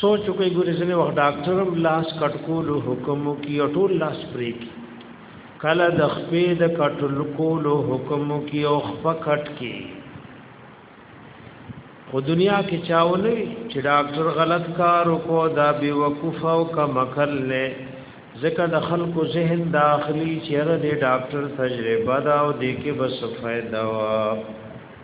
سوچ کوي ګورې ځنه وخت ډاکټر هم لاس کټ کولو حکم کوي او ټول لاس پرې کی کله د خپې د کټل کولو حکم کوي او خپ کټ کی خو دنیا کې چاونه چې ډاکټر غلط کار وکړو دا بي وقوف او کم عقل نه ځکه د خلکو ذهن داخلي چیرې د ډاکټر تجربه دا او د کې بس فائدہ وا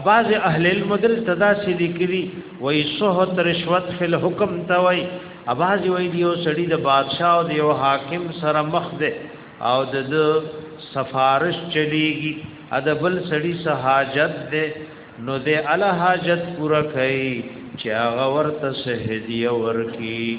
اباز اهل علم دل تدا سی لیکلی وای سوهت رشوت فل حکم تا وای اباز وای دیو سړی د بادشاہ او دیو حاکم سره مخ ده او د سفارش چلیږي ادبل سړی سہاجت ده نو ده ال حاجت پورا کړي چې هغه ورته سهدیه ورکی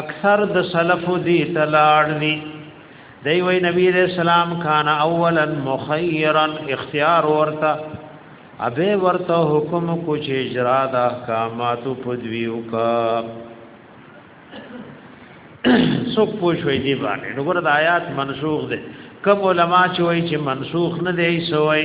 اکثر د سلف دی تلاړ دی دی وی نبی علیہ السلام کان اولا مخیرا اختیار ورته ابه ورته حکم کو چې اجرا د احکامات په دیو کا څوک پوښوي دی باندې نو ګره د آیات منسوخ دي کوم علما چې وایي چې منسوخ نه دی سوی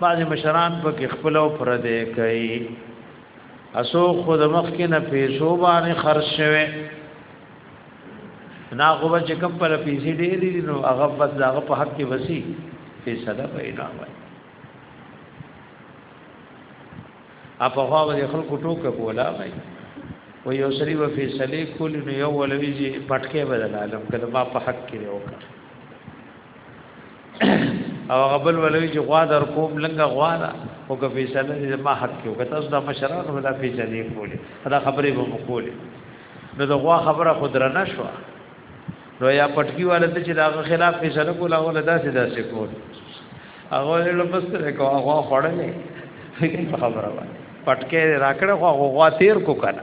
بعضی مشران په کې خپل او پر دې کوي اسو خود مخ کې نه پیسو باندې خرج شوه نا خو چې کم پر پیسې ډېری نو هغه بس هغه په حق کې وسی فیصله پیدا وای اپ هغه د خلکو ټوک کولا وای و یو سری و فیصله کول نو یو ولوی چې پټکه بدل عالم کله ما په حق کې وکړ او غبل ولوي چې غوا در کوم لنګه غوا ده او که فیصله دې ما حق کې وکړه تاسو د مشرانو دا فیصله کولې دا خبرې به مو کولې نو د غوا خبره خود را نه شو نو یا پټکی والا ته چې دا خلاف فیصله کوله هغه له داسې داسې کول هغه له بس سره کو هغه خړلې خبره وای پټکې راکړه خو هغه غوا تیر کو کنه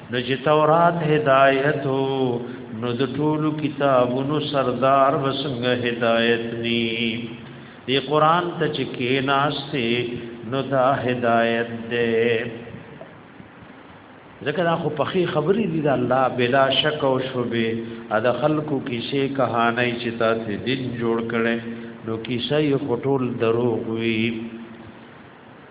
نو چې تورات هدایت نو د ټولو کتابونو سردار وسنګ هدایت ني دی قران ته چې کې ناشته نو دا هدایت ده ځکه دا خو پخې خبرې دي د الله بلا شک او شوبه ا د خلکو کیسې کہانی چې تاسو دین جوړ کړي نو کیسې خټول دروغ وي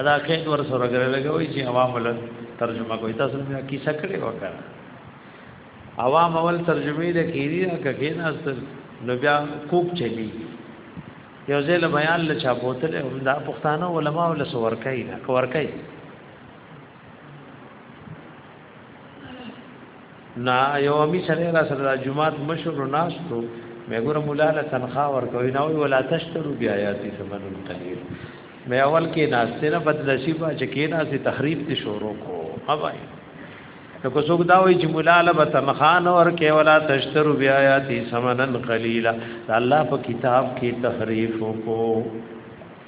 ادا کین ور سره غره لګوي چې عوام ول ترجمه کوي تاسو نه کی سکړې وکړه عوام اول ترجمه د کیری نه کګې نه اصل نو بیا کوک چلی یو ځل بیان ل چا بوتل هم دا پښتانه علما ول سور کوي نه کور کوي نا یو می سره را سره د جمعات مشر ناستو مې ګوره مولا له تنخواه ورکوي نو ولا تشترو بیا یاتي سمنون قلیل مې اول کې ناشته نه بد نصیب چې کې نه سي تخریب دي شروع کو اوبای نو کو څوک دا وایي چې مولا له تنخواه نه ورکه ولا تشترو بیا یاتي سمنن قلیلا الله په کتاب کې تحریف کو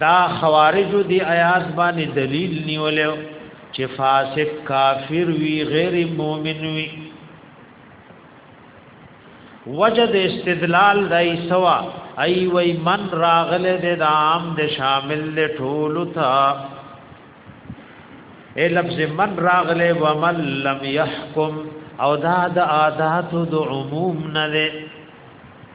دا خوارج دی آیات باندې دلیل نیولیو چې فاسق کافر وی غیر مؤمن وی وجد استدلال دای سوا ای وی من راغله د عام د شامل له ټول تا اے لفظ من راغله ومن لم يحكم او دا د عادات د عموم نه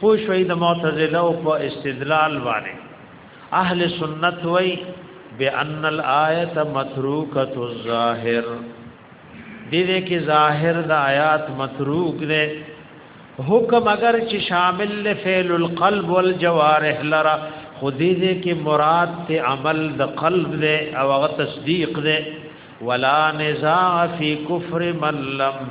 پوه شوي د معتزله او په استدلال باندې اهل سنت وای بان الايه متروکه الظاهر دې دې کې ظاهر د آیات متروک دی حکم اگر چې شامل له فعل القلب والجوارح لرا خودی دې کې مراد ته عمل د قلب دې او هغه تصدیق دې ولا نزاع فی کفر من لم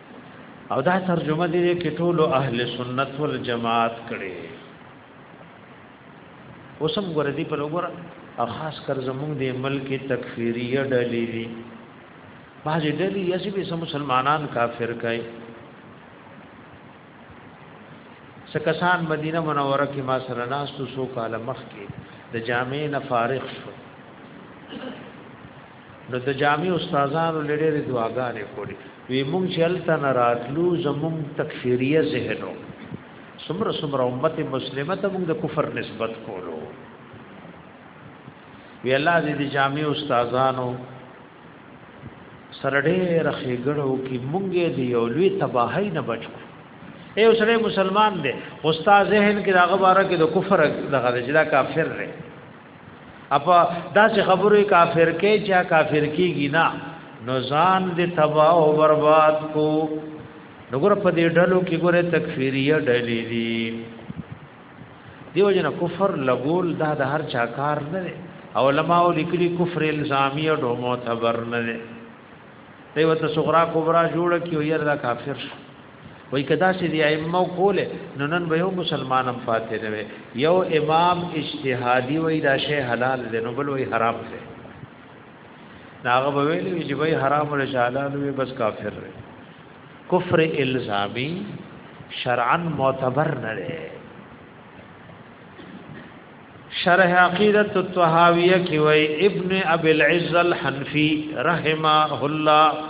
او دا ترجمه دې کې ټول اهل سنت والجماعت کړي اوسم ګور دي په لور او خاص کر زمونږ د ملک تکفیریه ډلې دي باج ډلې یې به سم مسلمانان کافر کوي سکسان مدینه منوره کې ما سره ناس تو سو کال مخ کې د جامع نه فارغ شو نو د جامع استادانو لړې د دعاګانې کولې وی مونږ چې الته نه راتلو زمونږ تکفیریه ذهنو سمره سمره امت مسلمه ته مونږ د کفر نسبت کولو وی الله دې د جامع استادانو سره ډېر خېګړو کې مونږ دې یو لوی تباہی نه بچو اے اوسره مسلمان دې استاد ذهن کې داغه باره کې د کفر دغه جلا کافر دی اپا داسې خبرو کافر کې چا کافر کیږي نه نو ځان دې تباہ او برباد کو نو ګره په دې ډلو کې ګره تکفیریه ډلې دي دیو جن کفر لګول دا د هر چا کار نه دی علماء لیکلي کفر الزامی او معتبر نه دی دوی وته صغرا کبرا جوړ کیو یره کافر شو وای کدا چې دی ائمه کوله نو نن به یو مسلمانم فاتح نه وي یو امام اجتهادي وای دا شی حلال دی نو بل وای حرام دی ناغه به ویل چې وای حرام ول حلال وي بس کافر دی کفر الزامی شرعا معتبر نه دی شرح عقیدت الطحاویہ کی وای ابن ابي العز الحنفی رحمه الله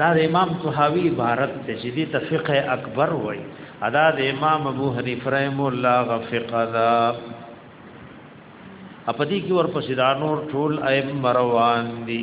دا د امام طحاوی عبارت ته چې دې تفقه اکبر وای ادا د امام ابو حنیفه رحم الله غفقه دا اپدی کی ورپسې دا نور ټول ائم روان دي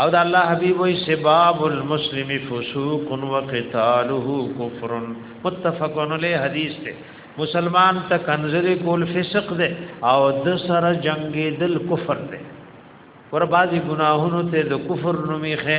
او د الله حبيب وي سباب المسلم فسوق وقتاله كفر متفق علی حدیث ته مسلمان ته کنزری کول فسق ده او د سره جنگي دل کفر ده ور بعضی گناهونو ته د کفر نومي خه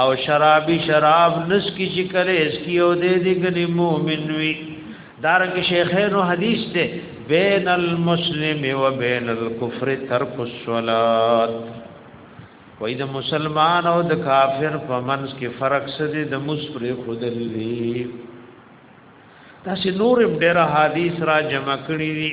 او شرابی شراب نسکی چې کله اس کی او دې دې غنی مؤمن وی دارنګ شیخینو حدیث ته بین المسلم و بین الكفر ترک الصلات وای د مسلمان او د کافر په منځ کې فرق څه دی د مسپر خودل دی تاسو نور ډیر حدیث را جمع کړی دي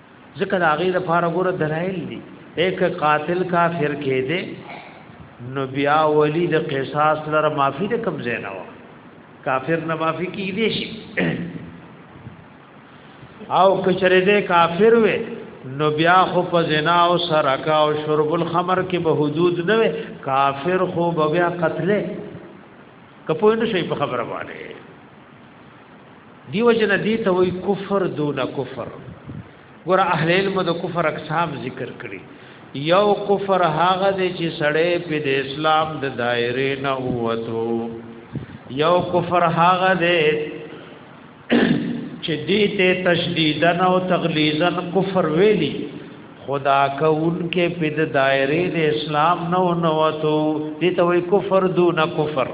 ځکه دا غي د پاره ګوره دلایل دي یک قاتل کافر کې دي نو بیا ولی د قصاص لره معافي د کم زینه وا کافر نه معافي کې دي شي او کچره دې کافر وي نو بیا خو په زنا او سرکا او شرب الخمر کې به حدود نه وي کافر خو بیا قتل کپوینه شي په خبره باندې دیو جن دی ته وی کفر دون کفر ګور اهل علم د کفر اقسام ذکر کړي یو کفر هغه دی چې سړی په د اسلام د دایره نه ووتو یو کفر هغه دی چې دې ته تشدیدا او تغلیظا کفر ویلي خدا کون کې پد دایره د اسلام نو نوتو دې ته وی کفر دون کفر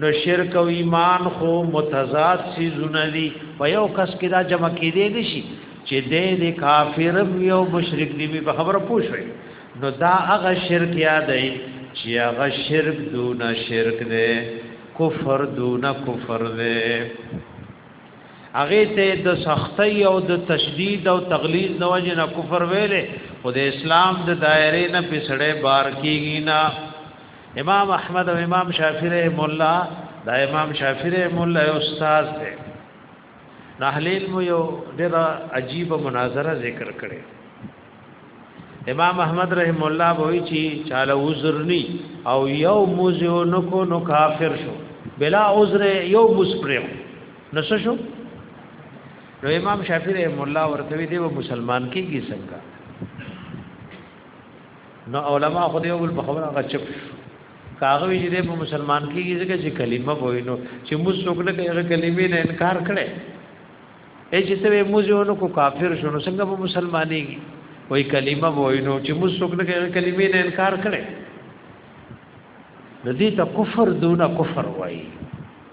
نو شرک او ایمان خو متضاد سيزونه دي په یو کس کې دا جمع کېدې نشي چې دې دې کافر یو مشرک دی په خبره پوښوي نو دا هغه شرک یادای چې هغه شرک دون شرک دی کفر دون کفر دی هغه ته د سختي او د تشدید او تغلیظ نه وجه نه کفر ویلې خو د اسلام د دایره نه پسړې بار کیږي نه امام احمد او امام شافعی رحم الله دا امام شافعی رحم الله یو استاد دی نحلیل مو یو ډیره عجیب مناظره ذکر کړي امام احمد رحم الله وایي چې چاله عذرنی او یو موزیو نکو نو کافر شو بلا عذر یو مسپرم نس شو نو امام شافعی رحم الله ورته دی و مسلمان کیږي څنګه نو علما خو دې ول په خبره غا چپ کاغه وی دې په مسلمان کېږي ځکه چې کلمه وای نو چې موږ څوک نه کوي کلمې نه انکار کړي اې چې ته موږ یو نو کو کافر شونه څنګه په مسلمانېږي وای کلمه وای نو چې موږ څوک نه کوي کلمې نه انکار کړي د دې ته کفر دون کفر وای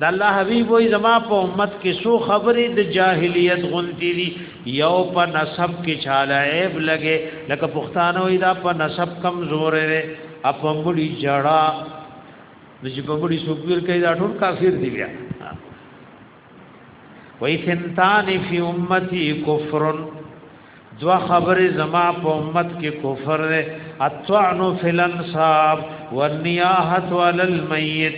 د الله حبيب وي زما په امت کې سو خبرې د جاهلیت غونتی دي یو په نسب کې چاله عیب لګي لکه پښتانه وي دا په نسب کمزور دی اپ مړي جړا د چې په مړي سوګیر کوي دا ټول کافر دي بیا وای سنتان فی امتی کفر دو خبر زما په امت کې کفر ده اتوان فی الانصاب والنیاحت علی المیت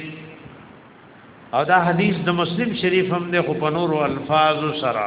او دا حدیث د مسلم شریف هم ده خو په نور الفاظ سره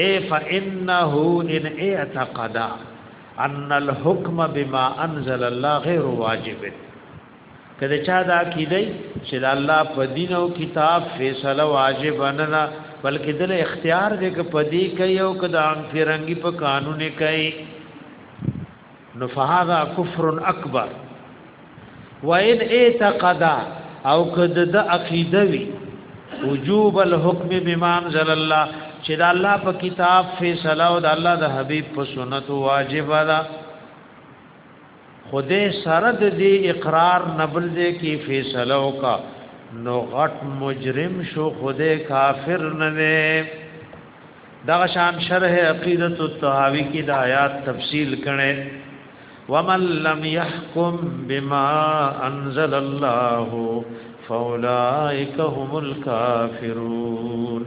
اے فانه ان اعتقد ان الحكم بما انزل الله غیر واجب کله چا دا کیدی چې د الله په دین او کتاب فیصله واجب نه نه بلکې د اختیار دې کې پدی کوي او کدا فرنګي په قانون کوي نو فهذا کفر اکبر وان اعتقد او کد د عقیده وی وجوب الحكم بما انزل الله چې د الله په کتاب فیصله او د الله د حبیب په سنت واجب ده خدای سره د دې اقرار نبل دې کې فیصله وکا نو غټ مجرم شو خدای کافر نه دغه شان شرح عقیدت الطحاوی کی د آیات تفصیل کړي ومن لم يحكم بما انزل الله فاولئک هم الكافرون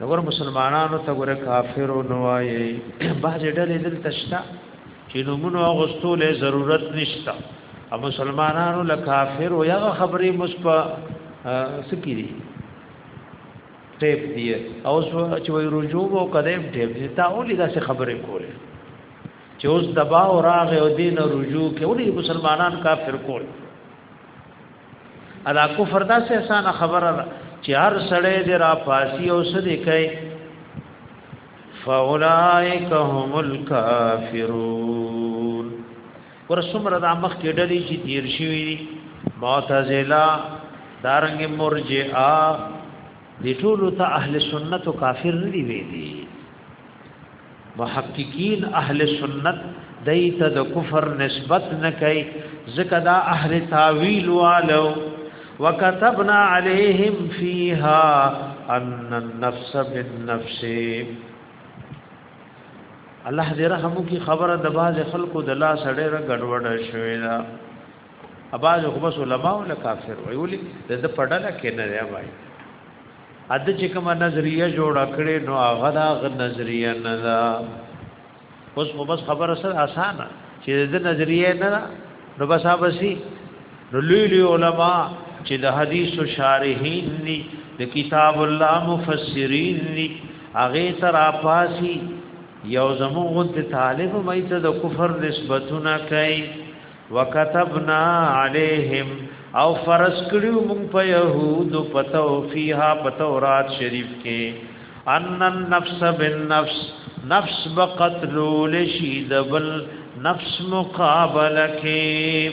دغه مسلمانانو ته ګره کافرو نوایي بعض ډلې دل تشتا چې نمونه غوستو له ضرورت نشتا او مسلمانانو له کافر او هغه خبرې مصپا سکیری ټیپ دی او چې وای رجوع او کده ټیپ دی تا ولې دا څه خبرې کولې چې اوس دبا او راغ او دین رجوع کې ولې مسلمانان کافر کول ادا کفر دا څه اسانه خبره ده چې هر سړی دې را پاسی او سدې کوي فاولائک هم الکافرون ور څومره د مخ کې ډلې چې تیر شوی دي معتزله دارنګ مرجئه د ټولو ته اهل سنت او کافر نه دی ویلي محققین اهل سنت دای ته د کفر نسبت نه کوي ځکه دا اهل تاویل والو وكتبنا عليهم فيها ان النفس بالنفس الله دې رحم کی خبره د باز خلکو د لا سړی را ګډوډ شوی دا اباز خو بس علماء ولا کافر وی ولی د پډله کې نه دی وای اته چې کوم نظریه جوړ کړي نو هغه دا غ نظریه نه دا اوس خو بس خبره سره اسانه چې د نظریه نه نو بس ابسی نو لوی لوی علما چې د حدیث شارحین دي د کتاب الله مفسرین دي هغه تر اپاسی یو زمون غد طالب مې ته د کفر نسبتونه کوي وکتبنا علیہم او فرض کړیو مونږ په يهود په توفیها په تورات شریف کې ان النفس بالنفس نفس بقتلول شی دبل نفس مقابله کې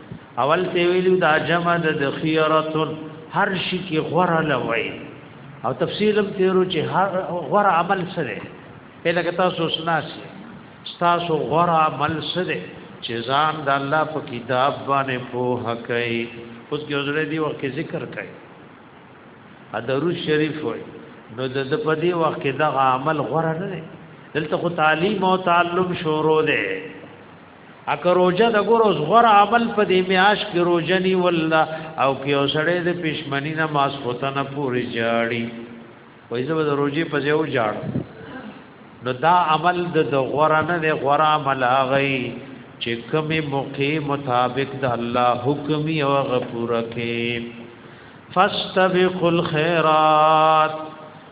اول ته ویلو دا جمع د خیرت هر شي کې غره لوي او تفصیلم تیرو چې هر غره عمل سره په لکه تاسو سناسي تاسو غره عمل سره چې ځان د الله په کتاب باندې پوهه کوي اوس کې حضور دی وخت ذکر کوي ادرو شریف وای نو د د په دی وخت کې دا عمل غره نه دی دلته خو تعلیم او تعلم شروع دی اکه روزه د ګورو زغره عمل په دې میاش کې روزه نی ولا او کې اوسړې د پښمنی نه ماس پوته نه پوری جاړي وای زه د روزي په ځای و جاړ نو دا عمل د غره نه د غره عمل اغي چې کومه موقع مطابق د الله حکم او غفور کې فاستبقوا الخيرات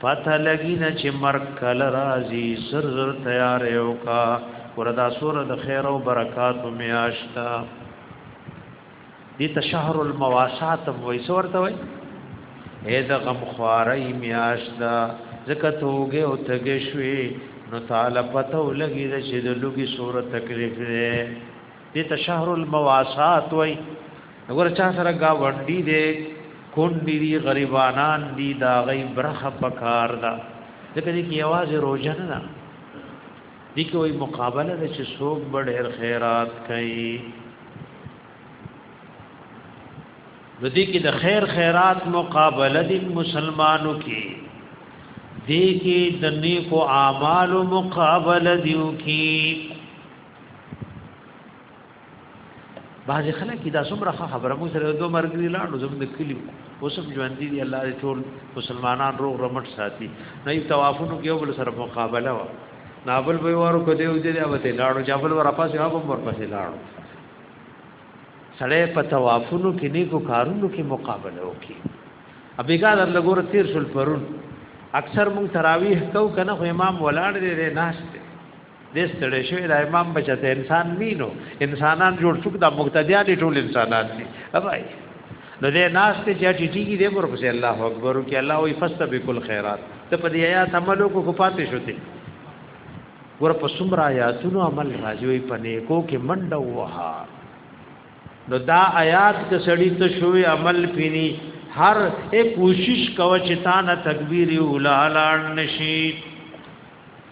پته لګی نه چې مرګ کله راځي زر زر تیار یو کا وردا سور د خیر او برکات میاشتا دي تشهر المواسات وای سورته وای اې د غم خواري میاشتا زکه توګه او تګې شوي نو تعالی پته ولګي چې د لوګي سور تکلیف ده دې ته شهر المواسات وای وګوره چا سره گاونډي دې کونډي دي غریبانان دي دا غي برخه پکار ده ځکه دې کې आवाज روزه نه ده دې کې وای مقابله ده چې څوک ډېر خیرات کوي د دې کې د خیر خیرات مقابله د مسلمانو کې دې کې د نیکو اعمالو مقابله دیو کې بعضې خلک دا څومره ښه خبره موږ سره دوه ملګري لاړو زموږ د کلي اوس هم ژوندي دي الله دې ټول مسلمانان روغ رمټ ساتي نه یې توافونو کې یو بل سره مقابله وه نابل به وارو کو دیو دې هغه ته لاړو جابل ور پاسې هغه ور پاسې لاړو سړې په توافونو کې نیکو کارونو کې مقابله وکي ابيګا در لګور تیر شل پرون اکثر مون تراویح کو کنه خو امام ولاړ دې نه ناشته دې ستړې شوې دا امام بچته انسان مينو انسانان جوړ څوک دا مقتدیان ټول انسانان دي اوبای نو دې ناس ته چې ټیټیږي دې ور پسې الله اکبر کې الله وي فاستبقوا الخيرات ته په دې آیات عملو کو کو پاتې شوته ور په سمرا آیاتونو عمل راځي وي پنه کو کې منډه وها نو دا آیات کې سړی ته شوې عمل پینی هر ایک کوشش کوي چې تا نه تکبیر اولا لاړ نشي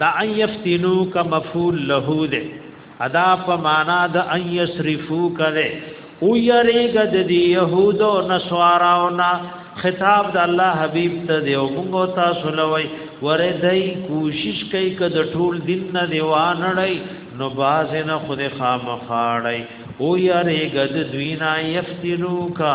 دا ان یفتنو کا مفعول له ده ادا په معنا د ان یصرفو کړي او یریګه د يهود او نصاراونا خطاب د الله حبیب ته دی او موږ تاسو لوي ورې دای کوشش کوي ک د ټول دین نه دیوان لړی نو باز نه خود خامخاړی او یریګه د دوینا یفتنو کا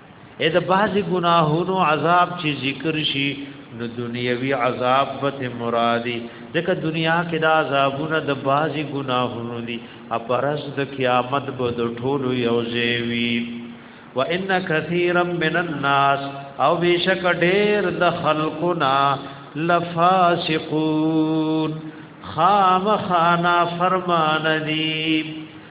اې د بعض ګناهونو عذاب چې ذکر شي نو دنیوي عذاب به مرادي ځکه دنیا کې دا عذابونه د بعض ګناهونو دي اپرز د قیامت به د ټولو یو ځای وان کثیرا من الناس او بیشک ډیر د خلقنا لفاسقون خامخانا فرمان دی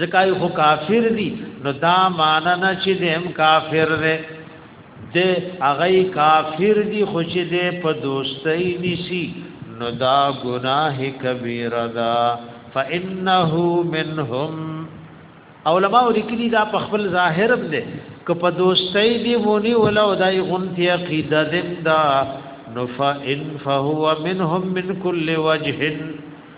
زکای خو کافر دی نو دا معنا نه چې دیم کافر دی د هغه کافر دی خو چې د په دوستۍ نسی نو دا گناه کبیره ده فانه منهم علماء لیکلی دا په خپل ظاهر دی که په دوستۍ دی ونی ولا دای غنتی عقیده دم دا نفا ان فهو منهم من كل وجه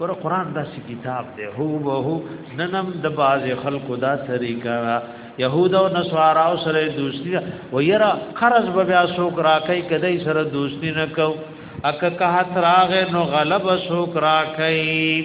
ور قران دا سی کتاب دی هو به هو ننم د باز خلکو دا طریقه يهود او نصارا او سره دوستی و یرا قرض به بیا سوک راکای کدی سره دوستی نه کو اک که تراغ نو غلب سوک راکای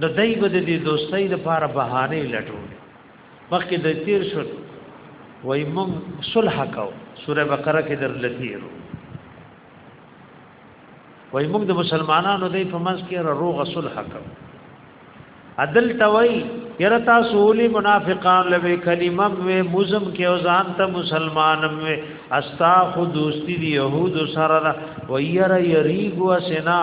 نو دای به د دې دوستۍ لپاره بهانه لټول مخکې د تیر شو وای مون صلح کو سوره بقره کې در لتیر وای مون د مسلمانانو دای په منځ کې روغه صلح کو عدل توي یره تاسو ولي منافقان لوي کلمه مې مزم کې او ځان ته مسلمان مې استا خو دوستي دي يهود سره و يره يريګو سنا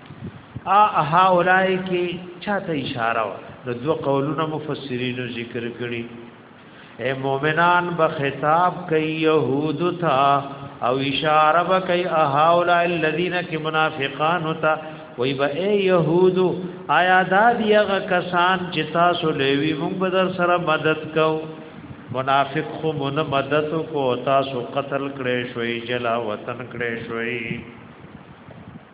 ا ها اولای کی چاته اشاره و نو دو قولونه مفسرینو ذکر کړي اے مومنان به خطاب کوي يهود تا او اشاره به کوي اها اولای الذین کی منافقان تا وی به اے يهود آیا دا دیغه کسان چې تاسو لوي موږ به در سره مدد کو منافق خو مون مدد کو تاسو قتل کړي شوي جلا وطن کړي شوي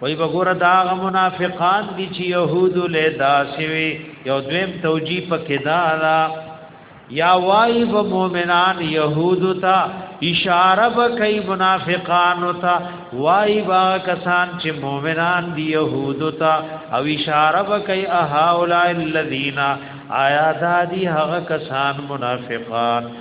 وای وګوره دا غ منافقان دي چې يهود له داسوي یو دویم توجی په کدا دا یا وای و مؤمنان يهود تا اشاره به کوي منافقان تا وای با کسان چې مؤمنان دي يهود تا او اشاره به کوي اها اولای الذین آیا دا دي هغه کسان منافقان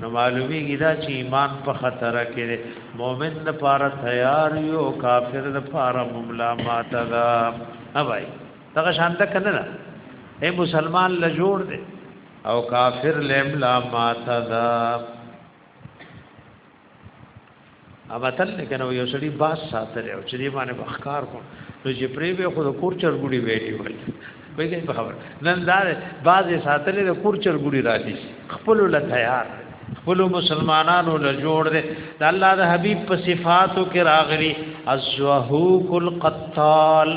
نو معلومیږي دا چې ایمان په خطر کې دی مؤمن لپاره تیار یو کافر لپاره مملا ماته دا اوای دا شانته کنه نه اے مسلمان له جوړ دی او کافر لملا ماته دا هغه تل نه کنه یو سړي باز ساتل او چې دې باندې بخکار کو نو چې پرې به خود کور چرګوړي ویلي وای بګې په خبر نن دا باز ساتل د کور چرګوړي را دي خپل له تیار خپل مسلمانانو له جوړ دي د الله د حبيب په صفاتو کې راغلي الزهوق القتال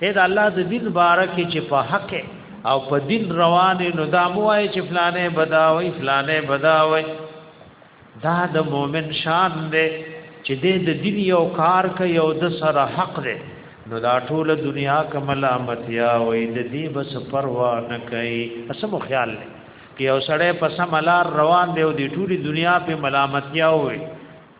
اے دا الله د دین بارک چې په حق او په دین روان نو دا موای چې فلانه بداوي فلانه بداوي دا د مؤمن شان دی چې د دین یو کار کوي او د سره حق دی نو دا ټول دنیا کمل امتیا وې د دې بس پروا نه کوي اسمو خیال لې کې او سړې پس ملار روان دی او د ټولي دنیا په ملامتیا وې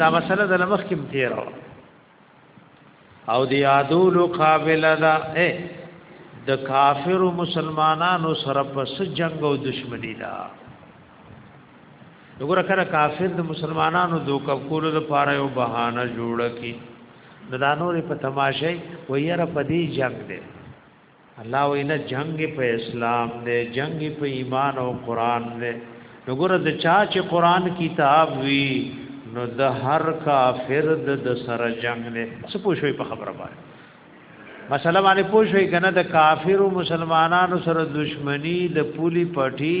دا مسله د لمخ کې تیر او دی عادول قابل دا اے د کافر مسلمانانو سره پس جنگ او دشمنی دا وګوره کړه کافر د مسلمانانو دوک کولو لپاره یو بهانه جوړ کی د دانور په تماشې ویره پدی جنگ دی الله وینا جنگ په اسلام دی جنگ په ایمان او قران دی وګور د چا چې قران کتاب وی نو د هر کافر د سره جنگ دی څه پوښوي په خبره باندې مسله باندې پوښوي کنه د کافر او مسلمانانو سره دښمنی د پولی پټی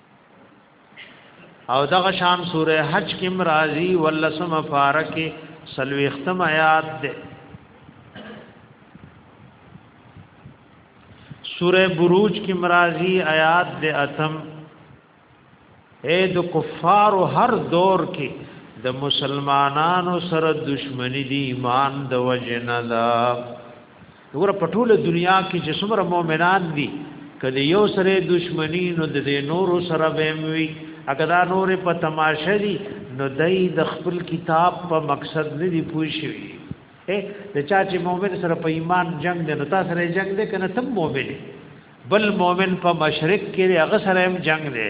او دغه شان سوره حج کې مرাজি ولسم فارکه سلوي ختم آیات ده سوره بروج کې مرাজি آیات ده اتم اے د کفار هر دور کې د مسلمانانو سره دشمنی دی ایمان د وجنه دا وګوره په ټوله دنیا کې چې څومره مؤمنان دي کله یو سره دشمنی نو د نورو سره ویموي اګه دا نور په تماشه دي نو دای د خپل کتاب په مقصد نه دی پوښوي د چا چې مؤمن سره په ایمان جنگ دی نو تاسو سره جنگ دی کنه تم مؤمن بل مؤمن په مشرک کې هغه سره هم جنگ دی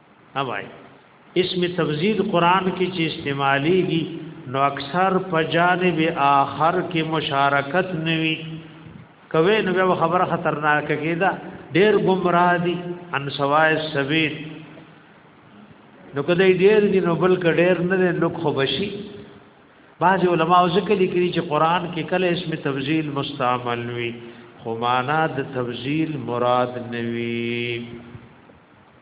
اوای اسم تفضیل قران کې چې استعماليږي نو اکثر په جانب آخر کې مشارکت نوي کوي نو خبره خطرناک کېده ډېر گمراه دي ان سوای سبیل نو کله ډېر دي نو بل کډېر نه نو خو بشي بعض علما ذکر لیکلي چې قران کې کله اسم تفضیل مستعمل وي خو معنا د تفضیل مراد نوي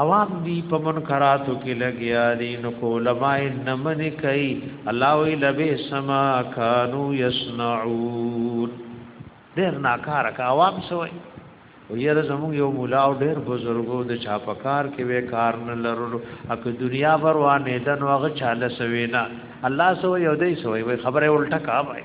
عوام دی په منکراتو کې لګیا دي نو علماء نه من کوي الله وی لبه سما کانو یصنعون ډیر ناکاره کا عوام سوی او یره زموږ یو مولا او ډیر بزرګو د چاپکار کې وې کار نه لرلو اک دنیا بروانه دن واغ چاله سوینا الله سو یو دې سوی وي خبره الټه کا وای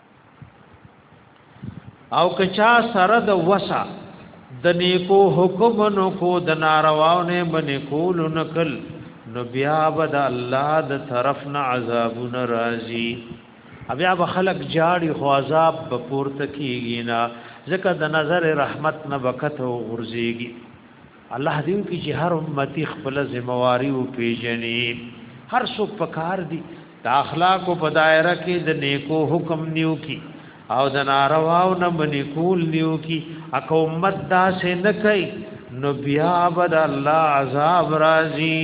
او کچا سره د وسا د نیکو حکم نو کو د نارواو نه من کول نکل نو بیا بد الله د طرف نه عذاب ناراضي بیا به خلق جاړي خو عذاب به پورته کیږي نه ځکه د نظر رحمت نه وخت او غرزيږي الله دې وکړي چې هر امتی خپل ذمہواری او پیژني هر څوک پکار دي د اخلاق په دایره کې د نیکو حکم نیو کی او د نارواو نه منی کول نیو کی اکه امت دا سه نه کوي نو بیا بد الله عذاب راځي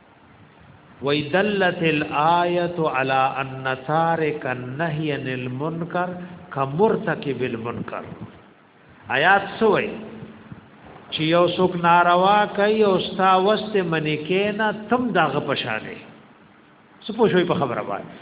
وی دلت الایت علی ان تارک النهی عن المنکر کمرتکب المنکر آیات سوئی چې یو څوک ناروا کوي او ستا وسته منی کینا تم داغه پشانه سپو شوی په خبره باندې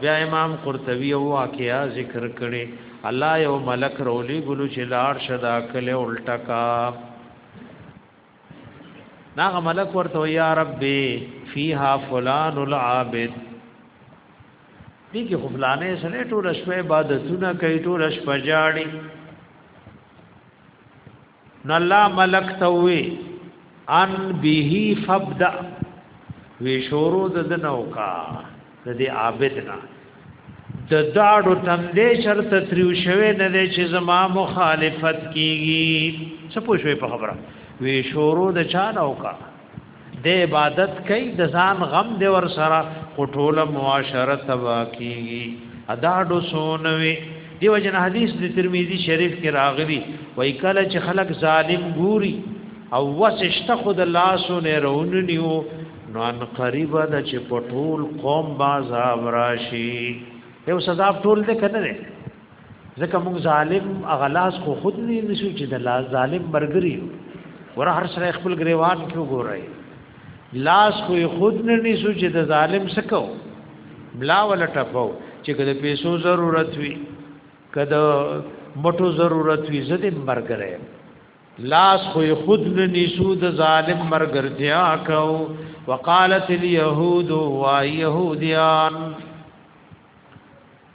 بیا امام قرطبی او واقعا ذکر کړي الله یو ملک رولی ګلو چې لار شدا کله الټکا ناغه ملک ورته یا ربي فیها فلان العابد دي کې خپلانه سره ټول شپه عبادتونه کوي ټول شپه جاړي نو الله ملک ته وی ان به فبدا وی شورو د دنو کا د دې عابد نه د داړو تندې شرط تریو شوه نه دې چې زما مخالفت کیږي څه پوښوي په خبره وی شورو د چا نو کا د عبادت کوي د ځان غم دی ور سره قټوله معاشره تبا کیږي ادا دو سونوي دیو جن حدیث د ترمذی شریف کې راغلی وای کله چې خلک ظالم ګوري او وسشته خود لاسو نه روننیو نو ان قریب د چې پټول قوم بازار راشي یو سزا ټول دې کنه ځکه موږ ظالم اغلاس خو خود نه نشو چې د لا ظالم برګری ور هر سره خپل گریوان کې وګورای لاس خو خود نه نشو چې د ظالم سکو بلا ولا ټپو چې کله پیسو ضرورت وي کله مټو ضرورت وي زده برګره لاس خو خود نه نشو د ظالم مرګرتیا کو وقالت اليهود و يهوديان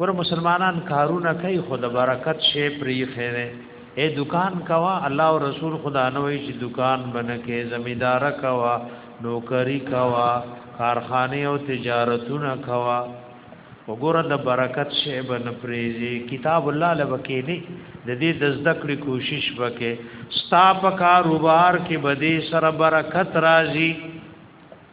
ور مسلمانان کارونه کوي خو د برکت شی پری خیره اے دکان کوا الله او رسول خدا نو وی چې دکان بنکه زمیدار کوا نوکری کوا کارخانه او تجارتونه کوا وګوره د برکت شی بن پریزي کتاب الله لبکی نه د دې د زده کړې کوشش وکې ستا په کاروبار کې بده سره برکت راځي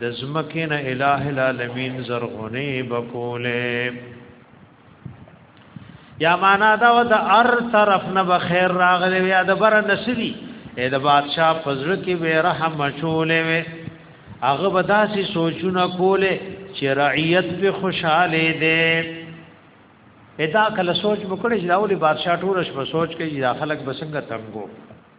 د زمکه نه الہ العالمین زرغونه بکوله یا معنا دا و د ار طرف نه بخیر راغلی یا د بر نسری اې د بادشاہ فضل کې به رحم چولې وې هغه بداسي سوچونه کوله چې رعیت به خوشاله دي ادا کله سوچ وکړي چې داولي بادشاہ ټول شپه سوچ کوي چې خلک بسنګ تنګو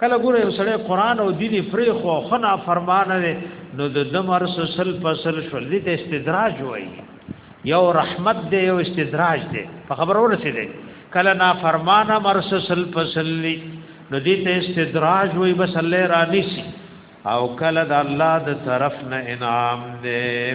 کله ګوره یو سړی قران او دین پرې خو خنا فرمان دی نو د دمر سل فصل شول دي ته استدراج وای یو رحمت دی یو استدراج دی په خبرو رسیدي کله نا فرمان مر سل فصل دی نو دي ته استدراج وای بس الله را نسی او کله د الله د طرف نه انعام دی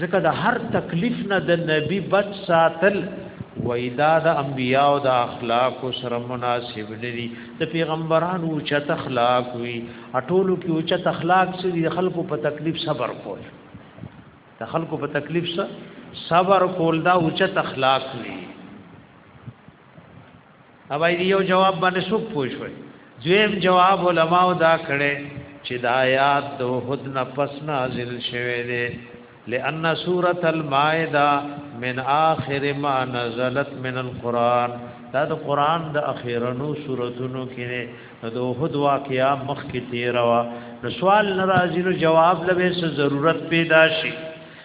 ځکه د هر تکلیف نه د نبی بچ ساتل وېدا د انبیاء او د اخلاق سره مناسب دي د پیغمبرانو چت اخلاق وي اټولو کې اوچت اخلاق سری خلکو په تکلیف صبر کول د خلکو په تکلیف سره صبر کول دا اوچت اخلاق وي اوبای دی یو جواب باندې سوک پوښوي دویم جواب علما دا کړي چې د آیات د وحد نه پس نازل شوه دی لأن سورة المائده من آخر ما نزلت من القرآن دا د قران د اخیرنو سوراتونو کې د وحد واقعیا مخ کې تیروا نو سوال ناراضی نو جواب لوي څه ضرورت پیدا شي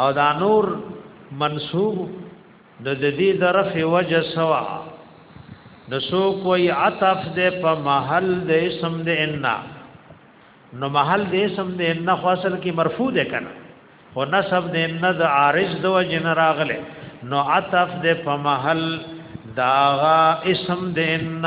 او دا نور منصوب د دې ظرف وجه سوا د سو کوئی عطف دې په محل د اسم د ان نو محل د اسم د ان خو اصل کې مرفوع ده کنه او نسب د ان د عارض د وجه نه راغله نو عطف دې په محل داغا اسم د ان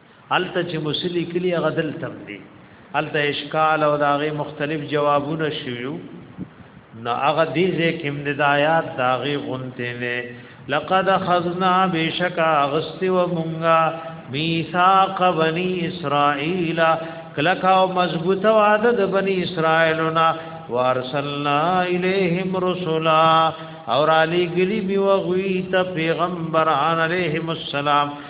الته چې مسلی کلی غدل تم دی الته اشکال او داغه مختلف جوابونه شویو نو هغه دې ځکه هم د آیات داغه غونته نه لقد خذنا بشکا غست و مونږه میثاق بنی اسرائیل کلکا او مضبوط وعده د بنی اسرائیلنا وارسلنا الیہم رسولا اور علی گلی بی وغوی تا پیغمبران علیہم السلام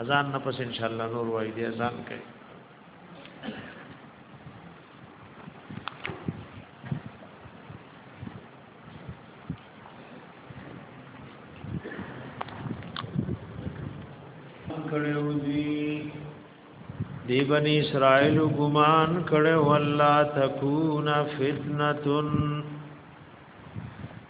اذان نه پس ان شاء الله نور وای دی اذان کوي کړو دی دی بنی اسرائیل ګمان کړو الله تکونا فتنه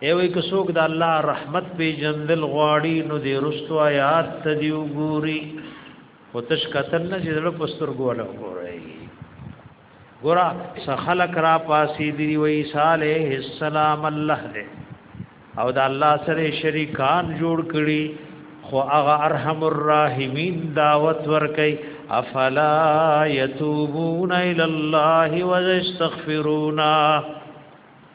ای وای که څوک د الله رحمت په جندل غواړي نو د رستو آیات ته دی وګوري او تش قتل نه چې له پستر ګوله وګوري ګورا سخلق را پاسې دی وای صالح السلام الله دې او د الله سره شریکان جوړ کړي خو هغه ارحم الراحمین دعوت ورکي افلا یتوبون الی الله واستغفرونا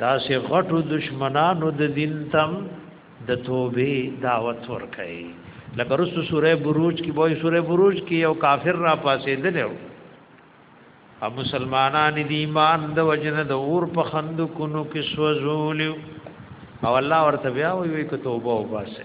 دا سه غټو دشمنانو د دین تم د توبه دعوت ورکړي لکه رسو سوره بروج کې وای سوره بروج کې یو کافر را پاسې دلو او مسلمانان دی ایمان د وجنه د اور په خندو کونو کې سوزول او الله ورته بیا وی وی ک توبه وباسه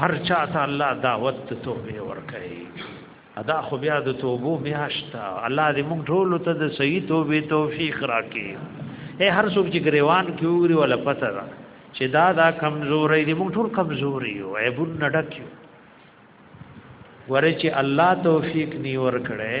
هر چا ته الله دعوت ته توبه ورکړي ادا خو بیا د توبو میاشت الله دې موږ ټول ته د صحیح توبه توفیق راکړي اے هر څوک چې گریوان کې وګري ولا پته را چې دا دا کمزورې دې موږ ټول کمزوري یو اے بون نډکیو ورې چې الله توفیق نی ور کړې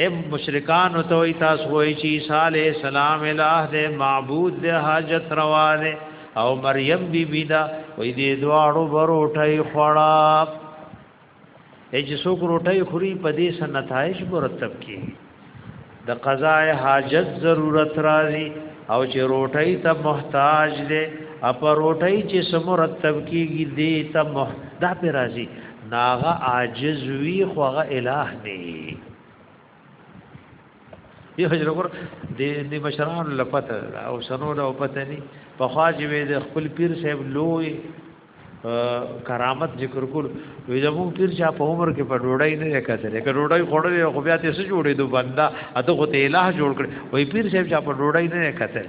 اے مشرکان تو ای تاسو وای چې عیسی علی السلام الہ دې معبود دې حاجت روا دې او مریم بی بی دا وې دې دواړو بروټي خړا اے چې څوک روټي خوري په دې سنتایش مرتب کی د قضاء حاجت ضرورت راځي او چې روټي ته محتاج دې اپا روټي چې سمرتب کیږي دې ته محتاج دا پر راځي ناغه عاجز وی خو هغه الہ نه دی حجر ور د د مشران لپته او سنو له پته ني په خواجه وی د خپل پیر صاحب لوی کرامت ذکر کول وی زمو پیر چا په عمر کې په ډوړای نه کتل کې ډوړای خوړلې خو بیا ته څه جوړې دو بندا اته خو ته الہ جوړ کړ وی پیر صاحب چا په ډوړای نه کتل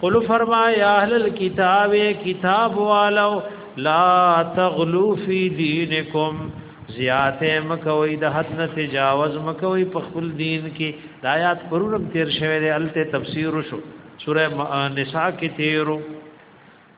قل فرمایا اهل الكتاب کتاب والو لا تغلو فی دینکم زیاته مکوې د حد نه تجاوز مکوې په خپل دین کې د آیات پرونم تیر شوی دی الته تفسیر شو سوره نساء کې تیرو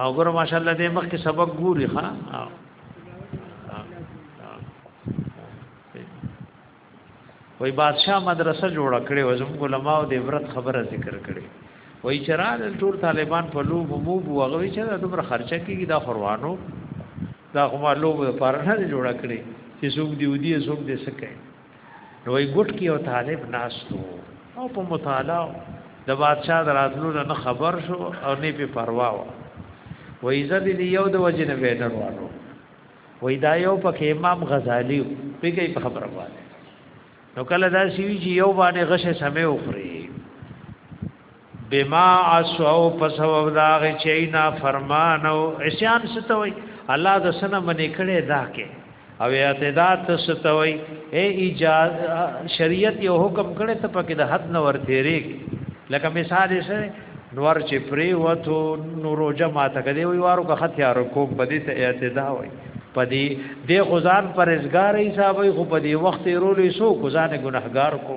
او ګور ماشاءالله دې مخ کې سبق ګوري ها وای بادشاہ مدرسه جوړه کړې و زموږ علماء د عبرت خبره ذکر کړې وای چرال ټول طالبان په لوب مو بو هغه چې دا دومره خرچه کیږي دا خروانو دا کومه لوب لپاره نه جوړه کړې چې څوک دی ودی څوک دې سکه نو یې ګټ کې او طالب ناستو او په مطالعه د بادشاہ دراتلو نه خبر شو او نه په پروا و و ایزه دې یو د وجه نه وینر وانو و دا یو پکې امام غزالی په کې په خبره وایي نو کله دا شي چې یو باندې غشه سمې وخوري بما عصوا فسبب داغ چینا فرمان او عصیان ستوي الله د سنه منې کړي دا کې او اعتداد ته ستوي اے اجازه شریعت یو حکم کړي ته پکې د حد نه ورتېری لکه مثال یې سره نور چې پری وته نورو جما ته کدی وی وارو که ختیار کو بدی ته اعتدا وي پدی د غزان پرزګار حساب خو پدی وخت رولې سو غزان ګناهګار کو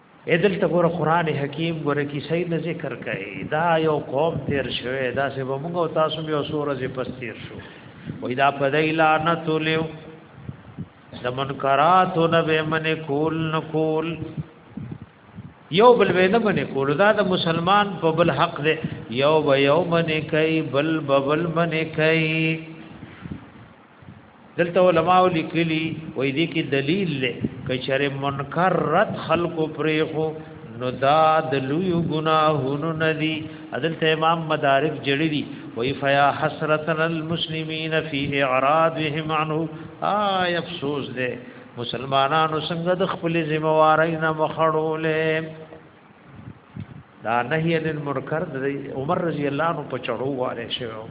ادل ته ګور قران حکیم ګور کی صحیح نه ذکر کړي دا یو قوم تیر شوی دا سه به موږ او تاسو به سور زی پس تیر شو وای دا په دای لعنت لیو د منکرات نه به من کول نکول یو بل به نه من کول دا د مسلمان په بل حق دی یو به یو من کوي بل بل من کوي دلته علماء لیکلي وای دي کې دلیل له کچره منکر رد خلقو پرېخو نو دا د لوی ګناهونو ندي عدالت امام مدارک جړی دی وای فیا حسرتن المسلمین فی اعراضهم عنه آی افسوس دے مسلمانانو څنګه د خپل ذمہوارۍ نه مخړولې دا نهی عن المنکر د عمر رضی الله عنه په چړو واره شو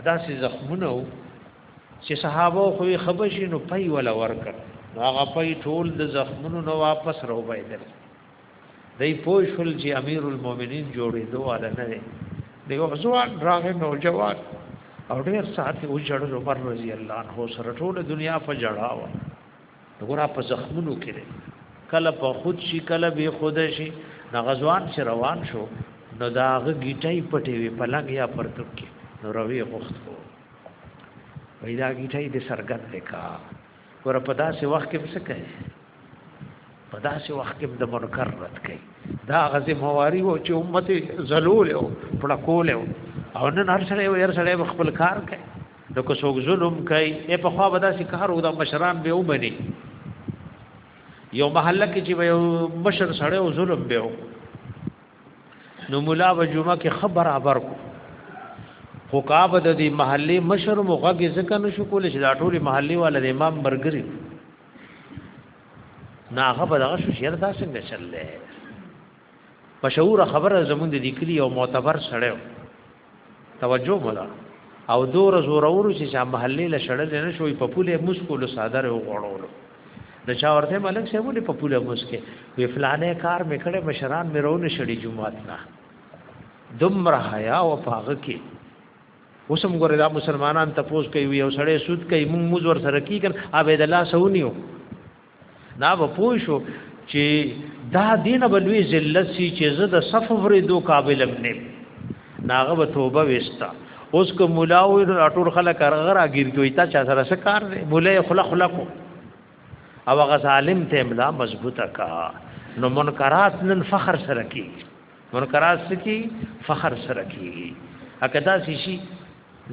ادا سي زخمونه چې صحابه خو خبشي نو پي ولا ورکړ هغه پي ټول د زخمونو نو واپس رو بایدل دای پوښل چې امیر المؤمنین جوړې دوه نه نه دی یو ځوان راغی نو جوان او ډیر ساعت او جړل عمر رضی الله عنه سره ټول دنیا په جړاوه وګوره په زخمونو کې دی کله په خود شي کله به خود شي نو غزوان چې روان شو نو دا غ گیټای پټې وی په لګ یا پر تک کې نو روي غوښت وو پیدا گیټای دې سرګت وکا ور په داسې وخت کې څه کوي په داسې وخت کې د منکر رد کوي دا غزه مواري وو چې امت زلول او پړکول او نن هر سره یو هر سره خپل کار کوي نو که څوک ظلم کوي ای په خوا به داسې کار او د مشران به ومني یو محله کې چې یو مشر سړی او ظلم به و نو مولا به جمعه کې خبر برابر کو خو کاب د دې محله مشر مغږ ځکه نشو کول چې دا ټول محله والا د امام مرګري نه هغه به دغه شو شعر دا څنګه چللې مشهور خبره زمونږ د دې کلی او معتبر سړی توجه مولا او دور زورور چې چا محلې له شړل نه شوې په پوله مسکو له صادره وغړولو د چا ورته ملک صاحب له په پوله مسکه وی فلانه کار میکړه مشران مې رونه شړې جمعات نه دمر حیا او پاغه کې اوسم ګوره دا مسلمانان تپوس کوي یو سړی سود کوي موږ موږ ور سره کیږي اوبه د الله سونیو دا به پوه شو چې دا دینه بلوي ذلت سي چې زه د صف وریدو قابل نه ناغه به توبه وستا اوس کو مولا و ټول خلک هرغه راګیر کوي تا چا سره څه کار دی مولا خلق خلقو او هغه ظالم ته املا مضبوطه کا نو منکرات نن فخر سره کی منکرات سکی فخر سره کی اکدا شي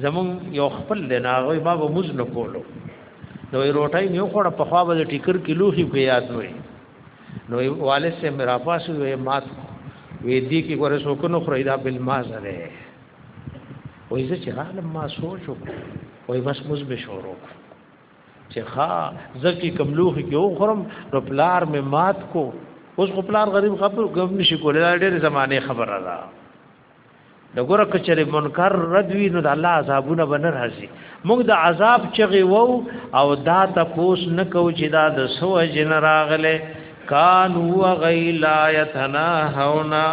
زمون یو خپل دی نه هغه ما به موز نه کولو نو روټای نیو خوړه په خوا به ټیکر کیلو هی په یاد نوې نو والد سے میرا پاس وې مات وې دی کې ګوره سو کنو خو دا بل ما زره وې زه چې حال ما سوچ وکړ وې بس موز به شروع چې ښا زکی کملوخ کې او خرم نو پلار می مات کو اوس خپلار غریب خبر غم نشي کولای ډېر زمانه خبره ده د ګوره کچره منکر رد وی نو د الله عذابونه بنر راځي موږ د عذاب چغي وو او دا تپوس نکو چې دا د سو جن راغله کان هو غیلا یتناهونا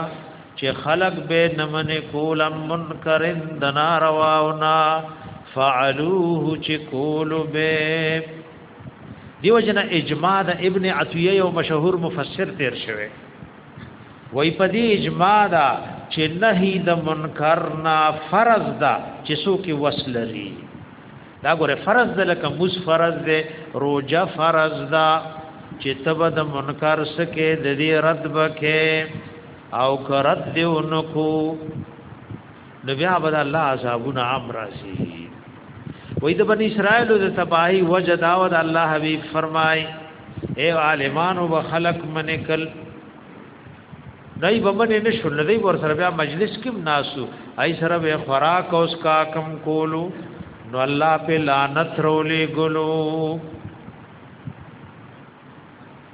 چې خلق به نمن کول منکرن د نارواونا فعلوه چې کول به دیو جن اجماع د ابن عطیه یو مشهور مفسر تیر شوی وای په دې اجماع دا چې نهي د منکر نه فرض ده چې څوک وسلري دا ګوره فرض ده لکه مز فرض ده روزه فرض ده چې تب د منکر سکه د دې رد بکې او کرد دیونکو نو بیا به الله عذابونه عام راشي وې د بنی اسرائیل د تباہی وجه دا و د الله حبیب فرمای اے عالمانو و خلق منکل دای په باندې نشو لدی ور سره بیا مجلس کې ناسو ای سره به خوراک اوس کا کم کولو نو الله په لعنت رولې ګلو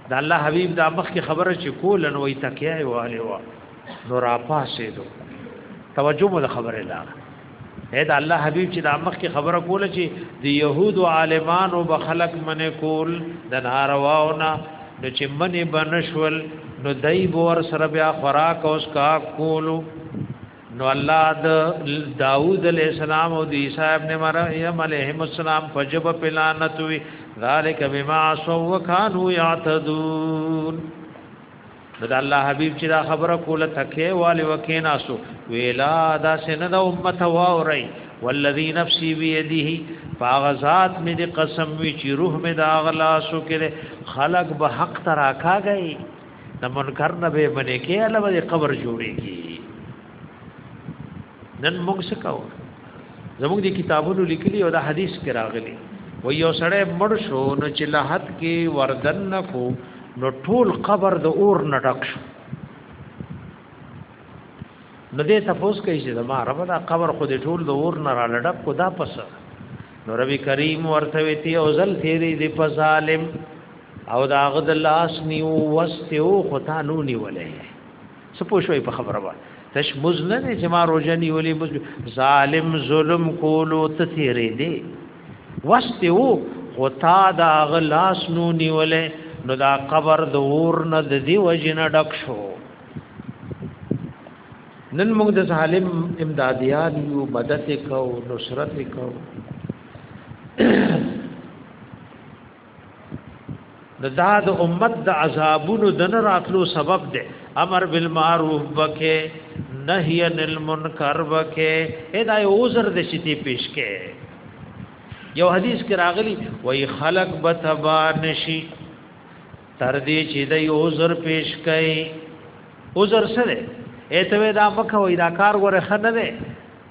د الله حبيب د مخ کې خبره چې کول نو وي تکیا واله وا نو را پاسې دو توجه مو خبره لا اے د الله حبيب چې د مخ کې خبره کوله چې د يهود او عالمانو به خلق منه کول د نارواونه نو چې منه بنشول نو دای بور سره بیا خوراک اوس کا کولو نو الله د داوود علیہ السلام او د عیسی ابن مریم علیہ السلام فجب پلانت وی ذالک بما سو وکانو یعتدون دا الله حبیب چې دا خبره کوله تکه والي وکیناسو ویلا دا سن د امت واوري والذي نفسي بيده فغزات می دی قسم وی چې روح می دا غلا سو کړي خلق به حق تراکا گئی د منکر نه به منې کې الله به قبر جوړيږي نن موږ څه کوو زموږ دي کتابونو لیکلي او دا حدیث کې راغلي و یو سړی مړ شو نو چې لحد کې وردن نکو نو ټول قبر د اور نه ډک شو نو دې تفوس کوي چې ما رب دا قبر خو دې ټول د اور نه را لډک کو دا پس نو ربي کریم ورته وی تی او زل تیری دې په ظالم او دا هغه د لاس نیو وسته او خطا نو نیولې څه پوښوي په خبره وای تش مزنه نه چې ما روزه نیولې ظالم ظلم کولو ته تیرې دی وسته او خطا دا هغه لاس نو نیولې نو دا قبر د اور نه د دی وجنه ډک شو نن موږ د ظالم امدادیان یو مدد کو نصرت کو د دا د امت د عذابونو د نه راتلو سبب دی امر بالمعروف بکې نهی عن المنکر بکې ادا عذر د شتي پیش کې یو حدیث کې راغلی وای خلق به تبا نشي تر دې چې د عذر پیش کړي عذر سره اته دا مخه وای دا کار غره خنه ده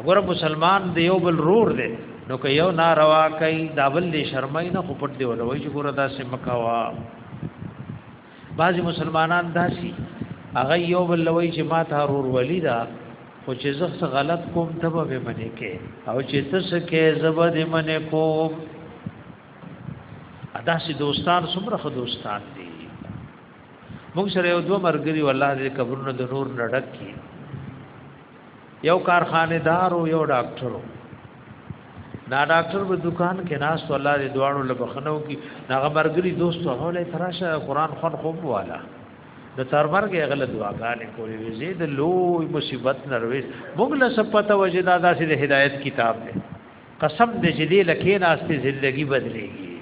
اګوره مسلمان دی یو بل رور دی نو که یو ناروا کوي دا بل دی شرمای نه خو پټ دی ولوي چې ګوره دا سم کوا بعضی مسلمانان داسي هغه یو بل لوي چې ما ته رور ولی دا خو چې زه څه غلط کوم ته به منې کې او چې ته څه کې زبد منې کوم ادا سي دوستان څومره خو دوستان دي موږ سره یو دوه مرګري والله دې قبرونه د نور نډک کی یو کارخانه دار او یو ډاکټر دا ډاکټر په دکان کې ناس الله دې دواړو لبخنو کې هغه مرګري دوست هولې تراشه قران خون خوب والا د ترمرګ غل دعاګانې کوي وزي د لوی مصیبت نروي موږ له سپته وجدا داسې د هدایت کتاب دی قسم دې جدي لکه ناستې زندگی بدلېږي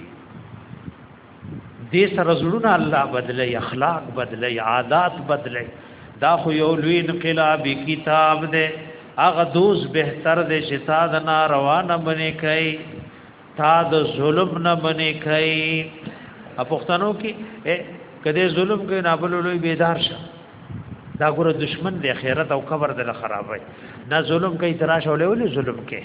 دې سره زړونه الله بدلی اخلاق بدلی عادات بدلی دا خو یو لوی انقلابی کتاب دی هغه دوز بهتر دی چې تا د ناروا نه منې کوي تا د ظلم نه منې کوي په پښتنو کې کده ظلم کوي نه بل لوی بیدار شه دا ګوره دشمن دی خیرت او قبر دل خرابوي نه ظلم کوي تراشه ولې ظلم کوي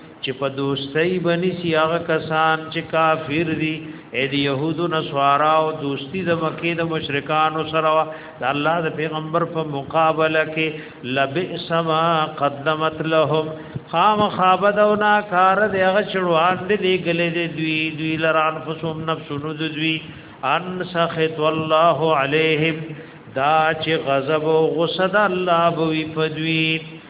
چې په دوستۍ بنی سی هغه کسان چې کافر دي اې د يهودو نصارا او دوستی د مکه د مشرکانو سره د الله د پیغمبر په مقابله کې لبئس ما قدمت لهم خام خابد او ناکار دی هغه چړوان دی لګلې دی دوی دوی لران فسوم نفسونو دوی ان سخط الله عليهم دا چې غضب او غصه د الله بوي پدوي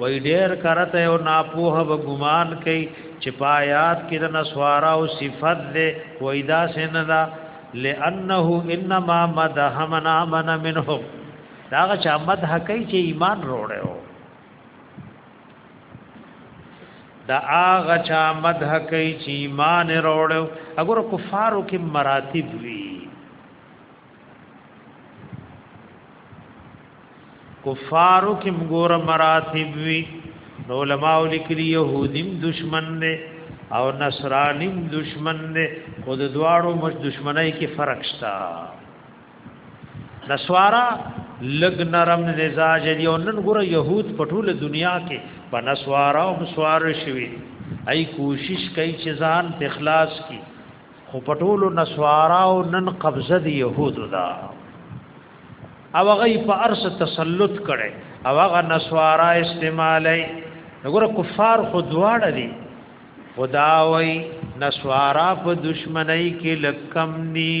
وای ډیر کرته او ناپوه و ګمان کوي چې پایات کې د نسوارا او صفت ده وای دا سندا لانه انما مدح من امن منه دا چې مدح کوي چې ایمان وروړو دا هغه چا مدح کوي چې ایمان وروړو اگر کفارو کې مراتب وی کفارو کې مګور مراتب وی نو علماء لیکلي يهودیم دشمن نه او نصرانیم دشمن نه خو د دواړو مش دشمنای کې فرق شته نسوارا لګ نرم مزاج دی او نن ګره يهود په ټوله دنیا کې په نسوارا او مسوار شوی ای کوشش کوي چې ځان په اخلاص کې خو پټولو نسواراو نن قبضه دی يهودو دا او هغه په ارس تسلط کړي او هغه نسوارا استعمالي وګوره کفار خو دواړه دي خداوي نسوارا په دشمنی کې لکم ني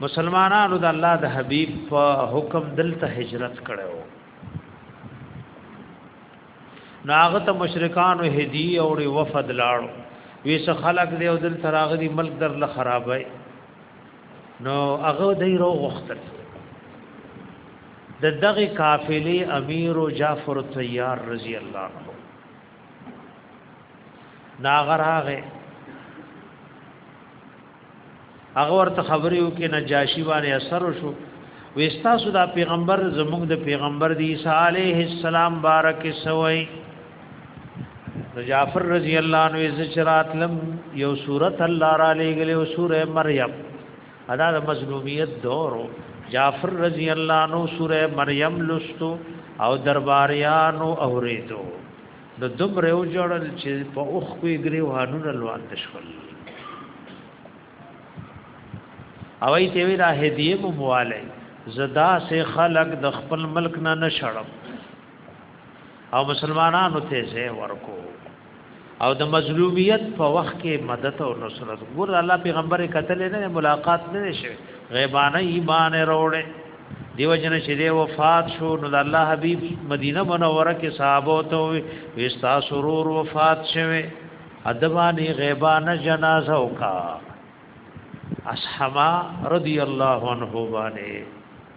مسلمانانو د الله د حبيب په حکم دلته هجرت کړو ناغه ته مشرکانو هدي او وفد لاړو وی څه خلق دی او دل تراغلی ملک در له خرابای نو هغه دی رو غختل د دغه قافلې امیر جعفر طیار رضی الله عنه ناغراغه هغه ورته خبرې وکړي نجاشي باندې اثر شو وستا سودا پیغمبر زموږ د پیغمبر دی عیسی علیه السلام بارک سوی جعفر رضی الله عنه زچرات لم یو سورۃ الله را لګلې او سورۃ مریم ادا د مظلومیت دور جعفر رضی الله عنه سوره مریم لستو او درباریانو اوریدو نو دومره یو جوړل چې په اوخ کوی ګریو هانونه لوان تشول او ای ته وی دا هدیه مو مواله زدا سے خلق د خپل ملک نه نشړم او مسلمانانو ته زه ورکو او د مظلومیت په وخت کې مدد او نصرت ګور الله پیغمبر قتل نه ملاقات نه شي غیبانه ایمان وروړي دیو جن چې دی وفات شو نو د الله حبیب مدینه منوره کې صحابه ته وستا سرور وفات شوه ادبانی غیبانه جنازه وکا اصحما رضی الله عنه باندې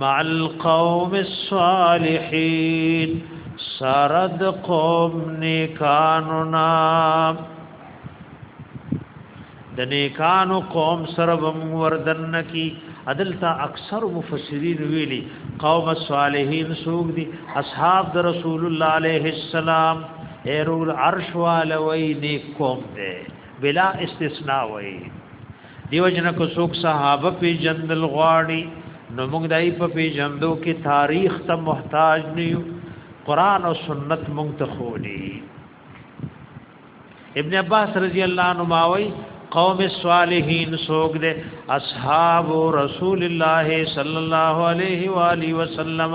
مع القوم الصالحين سرد قوم نیکانو نام د نیکانو قوم سره هم وردن کی عدل تا اکثر مفسرین ویلی قوم صالحین سوق دی اصحاب د رسول الله علیه السلام ایرول عرش والوی نیک قوم دی بلا استثناء وی دیو جن کو څوک صحابه په جندل غواړي نو موږ دای په پیجندو کې تاریخ ته محتاج نه یو قران او سنت موږ ته خو دی ابن عباس رضی الله عنه ماوي قوم الصالحین سوګ دے اصحاب رسول الله صلی الله علیه و آله وسلم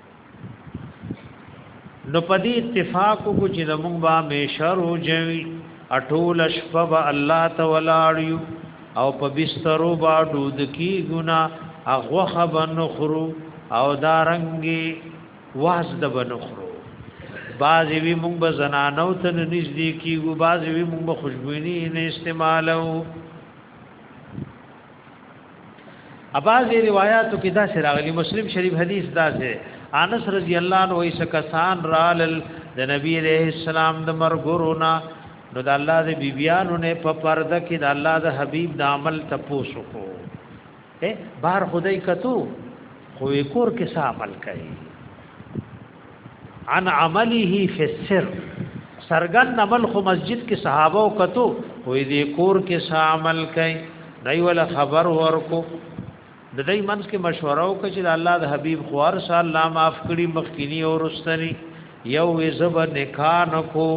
نو پدی اتفاق کو چې زمونږ با میشر او جوی اټول شپب الله تولاړیو او په بسترو با دود کی ګنا اغه خبن خرو او دارنګي واز د بنخرو بعضی وی مونږ به زنانو ته نږدې کیږو بعضی وی مونږ به خوشبوینی نه استعمالو اباظ روایتو کې دا سره غلي مسلم شریف حدیث دا سه انس رضی الله عنه وایي کسان رال د نبی عليه السلام د مرګورونا نو د الله د بیبیانو نه په پرده کې د الله د حبیب د عمل تپوسو کو اے بار خدای کتو خو کور کې څه عمل کوي عن عمله فی السر سرګن عمل خو مسجد کې صحابه او کتو وې دې کور کې سا عمل کوي دای ول خبر ورکو د دې منځ کې مشوره او کچې د الله د حبيب خوار صلی الله معاف کړي مخکینی او رستنی یو وې زب نکاح نکو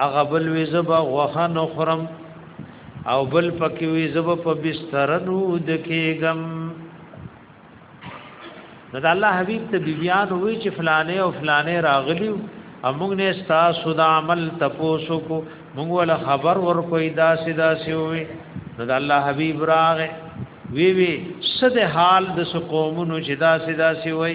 هغه بل وې زب غوخه نخرم او بل پکې وې زب په بستر نو دکېګم نو د الله حبيب ته بیان وی چې فلانه او فلانه راغلی او موږ نه ستا سود عمل تپوسو کو موږ ول خبر ور کوي دا سدا سی وی نو د الله حبيب راغ وی وی صد حال د قومونو چې دا سدا سی وی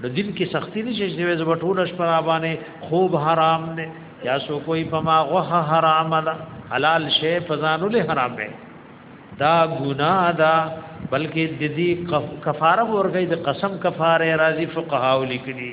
نو دین کې سختی نشي چې زه به ټول شپه را باندې خوب حرام دی یا سو کوئی پما غوخه حرام ده حلال شی فزانو له حرام ده دا ګناه ده بلکې د دې کفاره ورګي د قسم کفاره راضي فقها ولیکلي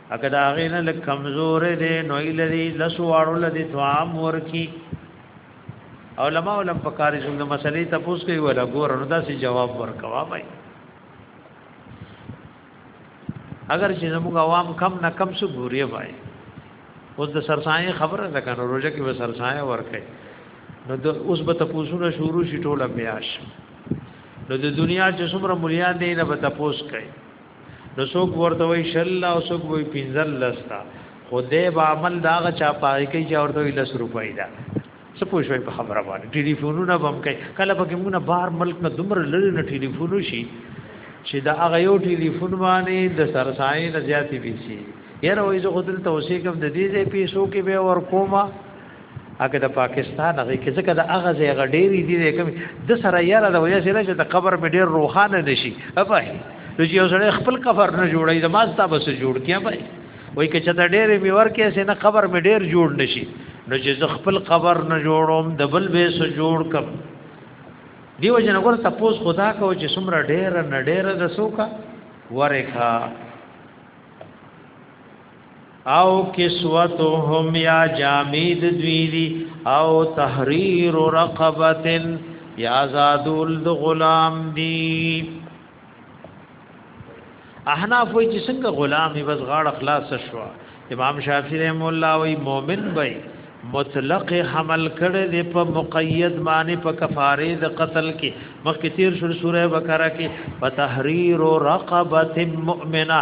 اګه دا غي نه لک کمزور دي نو لري لسو اړو لدي توام ورکی علماء علم پکاري څنګه مسلې تاسو کوي ولا ګور نو داسې جواب ورکوا بای اگر چې زموږ عوام کم نه کم سو ګوري بای اوس د سرسایې خبره ده کنه روزه کې به سرسایې ورکړي نو د اوس به تاسو نه شروع شي ټوله میاش نو د دنیا چې څومره مليان دي نه به تاسو کوي نو څوک ورته وي شل او څوک وي پنځل لستا خدای به عمل دا غا چا پای کوي چې ورته وي لس روپۍ دا څه پوه شوي په خبره باندې ټلیفونونه بم کوي کله پکې موږ بار ملک نه دومره لري نه ټلیفون شي چې دا هغه یو ټلیفون باندې د سرسای نه زیاتې پیسې یاره وایي زه خدل توسې کوم د دې دې پیسو کې به ور کومه هغه د پاکستان هغه کې ځکه د هغه ځای غډېری دی د کوم د سره یاره د وجه سره چې د قبر په ډېر روخانه نشي افه نو چې یو سره خپل قبر نه جوړي د ماستا بس جوړ کیا به وای کچ ته ډېر می ورکه سي نه قبر می ډېر جوړ نشي نو چې زه خپل قبر نه جوړوم د بل به سو جوړ کم دیو جن وګور تاسو خدا کو چې سمره ډېر نه ډېر د سوکا ورخه او کسوتهم یا جامید دوی دی او تحریر رقبتن یا آزادول د غلام دی احناف وی چې څنګه غلام یې بس غاړه خلاص شو امام شافعی رحم الله وی مؤمن وی مطلق حمل کړي د په مقید معنی په کفاره د قتل کې مخکې تیر شو سوره بقره کې فتحریر رقبه مؤمنه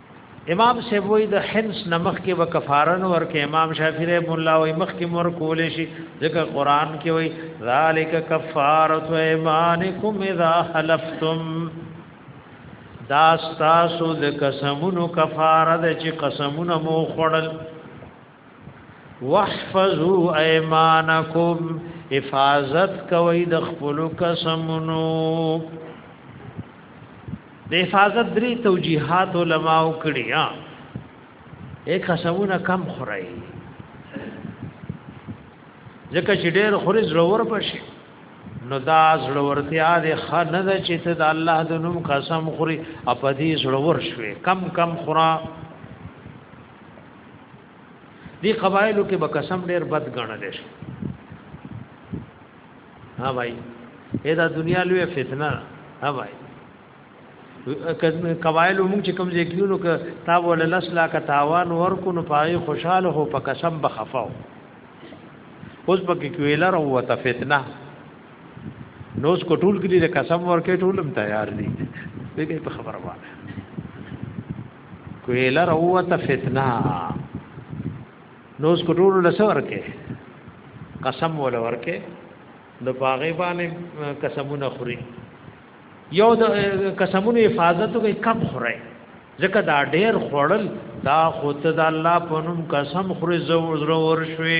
امام سیبوی د حنس نمخ کې وکفارن ورکه امام شافعی رحم الله وای مخ کې مور کول شي ځکه قران کې وای ذالک کفاره ایمانکم اذا حلفتم دا تاسو د قسمونو کفاره د چې قسمونه مو خړل واحفظوا ايمانكم حفاظت کوي د خپل قسمونو د حفاظت درې توجيهات علماء کړي ها یک قسمونه کم خوري ځکه چې ډېر خوري ضرور پشي نو دا ضرورتیا د خنه د چې ته د الله د نوم قسم خوري اپدي ضرور شوي کم کم خورا دی قبایلو کې به قسم ډیر بد غنل شي ها بھائی دا دنیا لوی فتنه ها بھائی قبایل موږ چې کوم ځای کېونو ک تا ول لس لا ک تاوان ورکو نو پای خوشاله هو په قسم بخفاو اوس پکې کویلر او ته فتنه نو اس کو ټول کې د قسم ورکې ټولم تیار دي دغه په خبره وایي کویله روته فتنه نوز کټول لسور کې قسم ول ورکه د باغې باندې قسمونه خوري یو د قسمونو حفاظت کوي کم خوري ځکه دا ډېر خورل دا خود د الله پنوم قسم خوري زو زرو ورشوي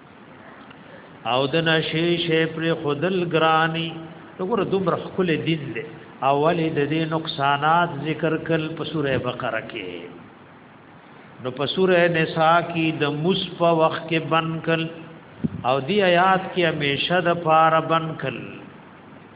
او د نشي شي پر خودل ګرانی وګوره دومره خپل دین دی اول د دې نقصانات ذکر کل په سوره بقره کې نو په سوره نساء کې د مصف وخت کې بنکل او دی آیات کې همیشه د پار بنکل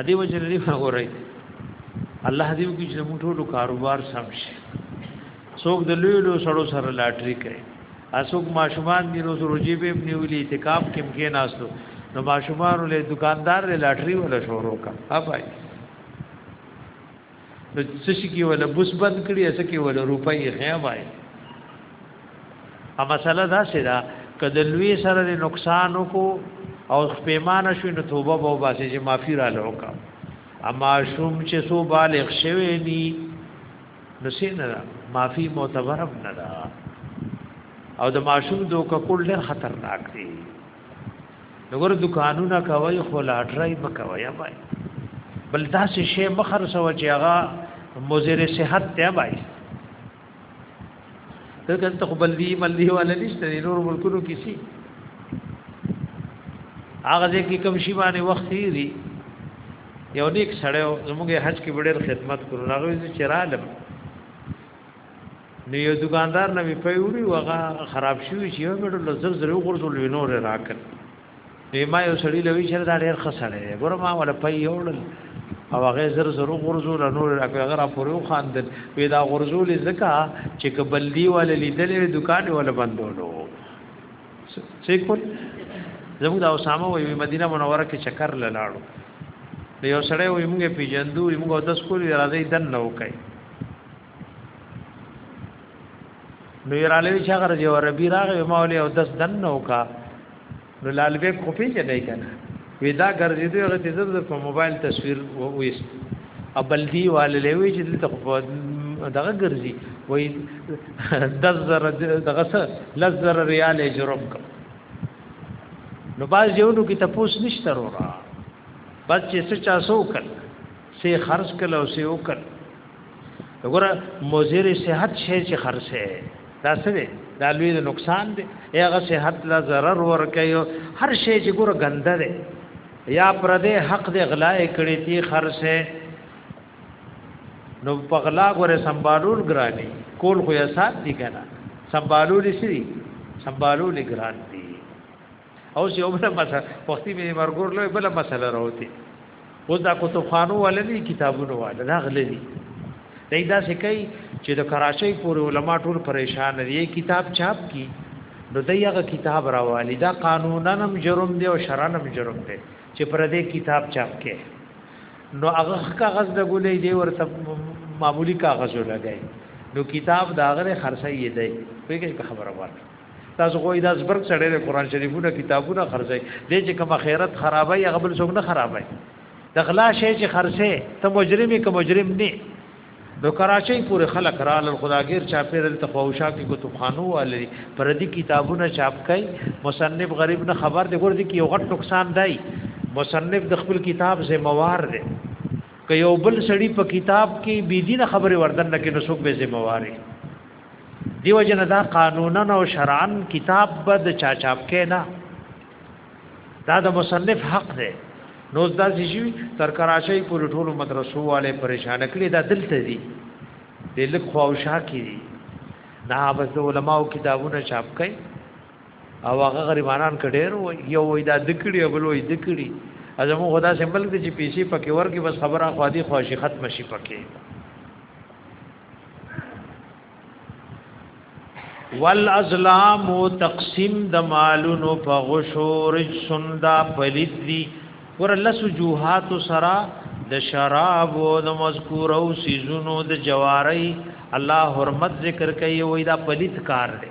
ادي وجه لري وګورئ الله دې وکړي چې موږ ټول کاروبار سم شي څوک د لوی لوی سړو سره لاټري کوي اسوک ماشومان دی روز روجی به نیولې اعتکاف کې مګې ناستو نو ماشومان له دکاندار له لاټري ولا شروع کا ها پای نو څه شي کې ولا بوس بند کړي څه کې ولا روپۍ خیا وای ا مسله دا سره کله لوی سره نقصان کو او پیمانه شو نو توبه به واسي چې معافي را لوکا اما شوم چې سو بالغ شوی ني نو سینه معافي معتبر نه ده او د ماشوم دوک کول ډېر خطرناک دی نور دکانونه کوي خو لاټرای مکوي بای بل داسې شی مخر سو چې هغه مزر صحت ته بای ته کنت خو بل دی مل دی ولا نشته نور ملکونو کې سي هغه ځکه کوم شی باندې وخت دی یو نیک سړیو زموږ حج کې ډېر خدمت کړو هغه چې رالم نو یو دکاندار نه په وړي وغه خراب شوی چې یو مډو لزر زر وګرځول وینور راکړ نو ما یو سړی لوي چې دا ډېر خسړې دی ګوره ما ولا په یوړل او هغه زر زر وګرځول نور راکړ هغه راپورو خاندل وی دا غرزول زکا چې کبلدی ول لیدلې دکان ول بندولو څه کول زموږ د اسامه وی مدینه منوره کې چکر لاړو یو سړی وی موږ پیجندو موږ د سکول راځي دن نو کوي نو یرالوی چې هغه جو ربی راغی ما ولې او دس دن نو کا نو لال بیگ خو پی جنای کنه ودا ګرځیدو هغه چې زړه په موبایل تصویر وېست ابلدی والے وی چې دلته خو دغه ګرځي وای دس زر دغه سره لس زر ریال جرم کو نو باز یو نو کې تپوس نشته رورا بس چې څه چا سو کړ سه خرج کله او سه وکړ وګوره مزیر صحت شي چې خرڅه دا څه دی دا لوی نقصان دی هغه صحت لا zarar ور کوي هر شی چې ګوره ګنده دی یا پر دې حق دې غلا کړې تی خرڅه نو په غلا غره سمبالول ګرانی کول خو یې سات دی کنه سمبالول سری سمبالول ګران دی او سی اوبله مسله وختي به مرګور لوی بل مسله راوتی اوس دا کتب خانو ولني کتابونو والا دا غللی دا دا سکی چې د کراچۍ پورې علما ټول پریشان دي کتاب چاپ کی نو دغه کتاب راوالی دا قانونا هم جرم دی او شرعا هم جرم دی چې پر دې کتاب چاپ کې نو هغه کاغذ د ګولې دی ورته معمولی کاغذ لګای نو کتاب دا غره خرڅي دی په کې خبره وایي تاسو خو دا زبرګ سره د قران شریفونو کتابونه خرځي د چې کوم خیرت خرابای هغه بل څوک نه خرابای د غلا شی چې خرڅه ته مجرمي که مجرم نه نو کراچۍ پورې خلک را لل خداګیر چا پیرل ته خوشا کې کتابخانو والي پردي کتابونه چاپ کړي مصنف غریب نه خبر دی ګور دي کې یو غټ نقصان دی مصنف د خپل کتاب ذمہوار دی که یو بل سړی په کتاب کې بيدینه خبره وردن نه کې نو څوک به ذمہوار دی دیو جن دا قانونا او شرعا کتاب به د چا چاپ کې نه دا د مصنف حق دی نو دا شي تر کراچۍ پورې ټولو مدرسو والے پریشان کړي دا دلته دي د لک خواوشا کې دي دا بس د علماو کتابونه چاپ کړي او هغه غریبانان کډیر وي یو وي دا دکړي او بل وي دکړي ازمو خدا سمبل کې چې پیسې پکې ورګي بس خبره خو دي خوشي ختم شي پکې والازلام تقسیم د مالونو په غشو رجسن دا پلید دی ور لس جوهات سرا د شراب او د مذکور او سيزونو د جواری الله حرمت ذکر کوي وای دا پلید کار دی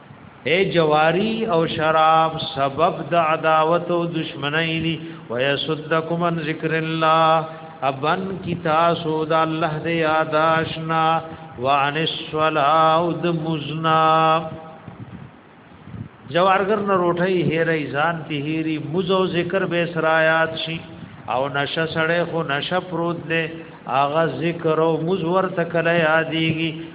اے جواری او شراب سبب د عداوت او دشمنی دی و یسدکم عن ذکر الله ابن کی تاسو د الله د یاداشنا وعن الصلاه او د مزنا جوارګر نه روټي هېرې ځان ته هېري مزو ذکر به سرایات شي او نشه سړې خو نشه پروت دې اغه ذکر او مزور تکل یادېږي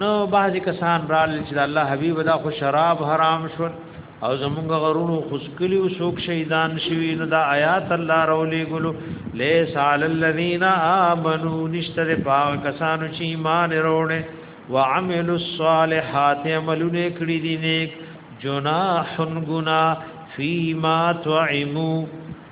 نو بعضی کسان رال چې د الله حبیب دا خو شراب حرام شو او زمونږ غرونو خسکلی او شوک شهیدان شوی نو دا آیات الله رولی ګلو لیس علی الذین آمنو نشتر پاو کسانو چې ایمان وروړي وعملوا الصالحات عملونه کړی دي نیک جناح گنا فیما تعمو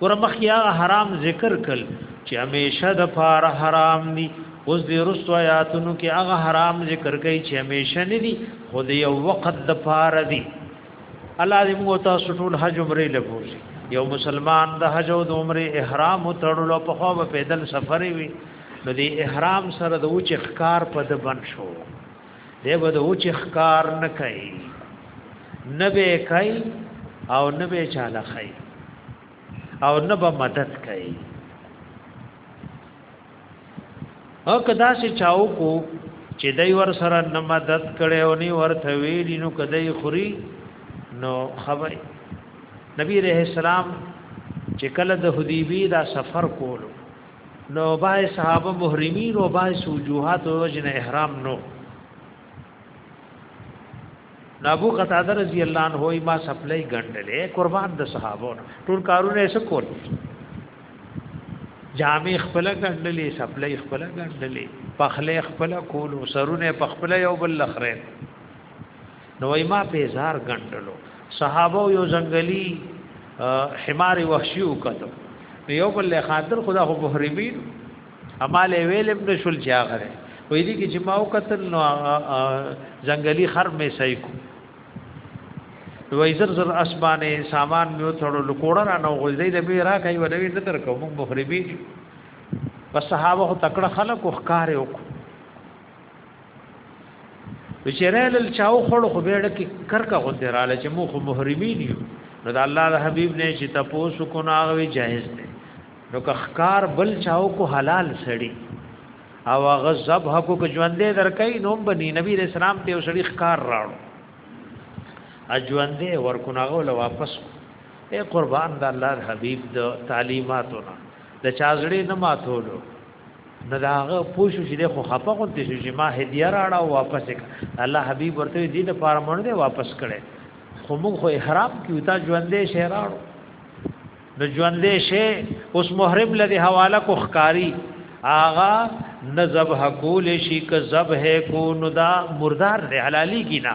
ور مخیا حرام ذکر کل چې همیشه د پار حرام دي اوس د رسو آیاتونو کې هغه حرام ذکر کوي چې همیشه نه دي خو د یو وخت د پار دي الله دې موږ تاسو ټول حج عمره لګوي یو مسلمان د حج او د عمره احرام تړلو په خو په پیدل سفر وي نو د احرام سره د اوچ اخکار په د بن شو دی به د اوچ ښکار نه کوي نه به کوي او نه به چاله کوي او نه به مدد کوي او کدا سي چاو کو چې دای ور سره نه مدد کړي او نه ورته ویلی نو کدی خوري نو خبر نبی رحم السلام چې کله د حدیبی دا سفر کولو نو بای صحابه محرمین او بای سوجوحات او جن احرام نو نابو قتاده رضی الله عنه ما سپلای ګندلې قربان د صحابو ټول کارونه یې سکول جامع خپل ګندلې سپلای خپل ګندلې پخله خپل کول سرونه پخپل یو بل لخرین نو ما په زار غندلو صحابه یو ځنګلی حمار وحشی وکړو نو یو بل له خاطر خدا خو محرمین اماله ویلم د شل چاغره وې دي چې ما وکتل نو ځنګلی خر مې صحیح کو نو ایزر زر اسمانه سامان مې ثړو لکوړه را نو غوځې دې به را کوي ولې نه تر کوم محرمین بس صحابه تکړه خلک وخکاره وکړو بشرال چاو خړ خو بیړه کې کرکا غوته رااله چې مو خو محرمین یو نو د الله د حبیب نه چې تاسو کو ناغوي جایز دی نو که خکار بل چاو کو حلال سړی او هغه ذبح کو کو ژوندې درکې نو بني نبی رسول الله ته سړی خکار راړو اجوندې ورکو ناغو له واپس اے قربان د الله حبیب د تعلیماتو نه د چازړې نه ماتولو نو دا هغه پوښو چې خو خپه غونډ شو چې ما هدیه راړه او واپس کړ الله حبیب ورته دې د پاره مونږ دې واپس کړي خو موږ خو احرام کیو تا ژوندې شه راړو نو ژوندې شه اوس محرم لدی حواله کو خکاری آغا نذبح کول شي ک ذبح کو نو دا مردار دی حلالي کی نه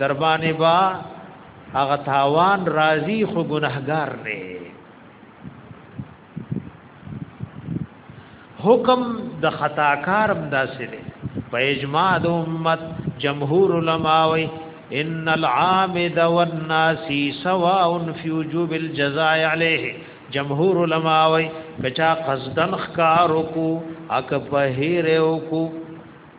دربانې با هغه تاوان راضی خو ګناهګار نه حکم د خطاکارم داسې دی په اجماع د امت جمهور علما وی ان العامد والناسی سواء فی وجوب الجزاء علیه جمهور علما وی کچا قصدن خکار کو اک په هیر کو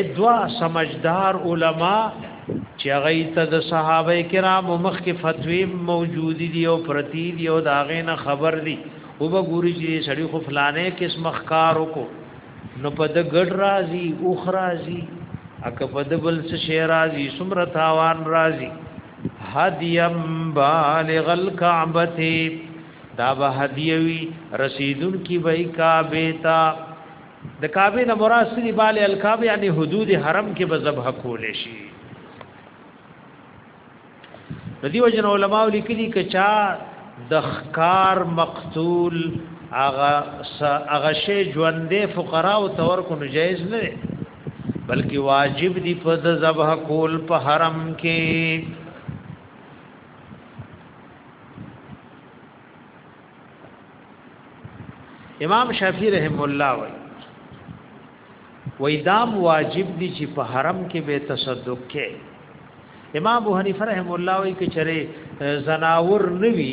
ادوا سمجدار علما چې هغه ته د صحابه کرامو مخ کې فتوی موجود دي او پرتی دي او دا غینه خبر دي او وګوري چې سړی خو فلانه کس مخکار کو نو په د ګډ راځي او خرازي اکه په د بل څه شی راځي سمره تاوان راځي هدیم بالغ الکعبه دا به هدیوی رسیدون کی وای کعبه تا د کعبه نه مراد سری بال الکعبه یعنی حدود حرم کې به ذبح کول شي د دې وجن علماء لیکلي ک چا د خکار مقتول اغه اغه شی ژوندې فقرا او تور کو نجایز نه بلکې واجب دی په د ذبح کول په حرم کې امام شافعی رحم الله وای وای دام واجب دي چې په حرم کې به تصدق کې امام ابو حنیفه رحم الله وای کې چره زناور نوي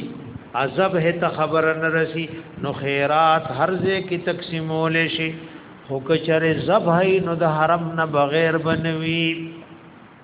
عذاب هه ته خبر نه رسی نو خیرات هر ځای کې تقسیمول شي هو که چره ذبح نو د حرم نه بغیر بنوي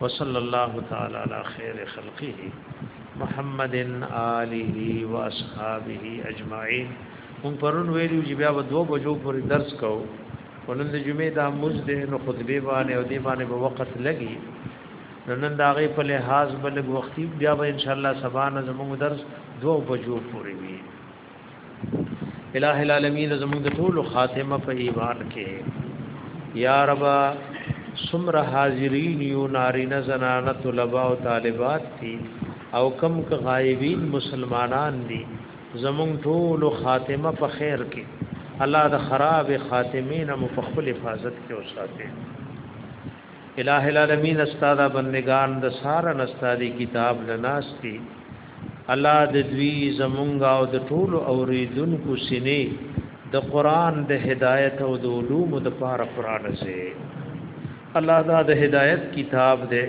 وصلی الله تعالی علی خیر خلقه محمد آله و اصحابه اجمعین مون پرون ویلو چې بیا و دوه بجو پر درس کو ولن د جمعې د موز د نو خطبه باندې او دی باندې به وخت لګي نو نن دا غي په لحاظ بلګ وختي بیا به ان شاء الله سبا نه زموږ درس دوه بجو پورې وي الہ العالمین زموږ د ټولو خاتمه په ایمان کې یا رب سمر حاضرین یو نارینه زنانه طلباء او طالبات دي او کم ک غایبین مسلمانان دي زموږ ټولو خاتمه په خیر کې الله د خراب خاتمین مو په خپل حفاظت کې اوساته الہ العالمین استاد بندگان د سارا نستادی کتاب لناستی الله د دوی زمونږ او د ټولو اوریدونکو سینې د قران د هدایت او د علوم د پاره قران سي الله دا د هدایت کتاب دی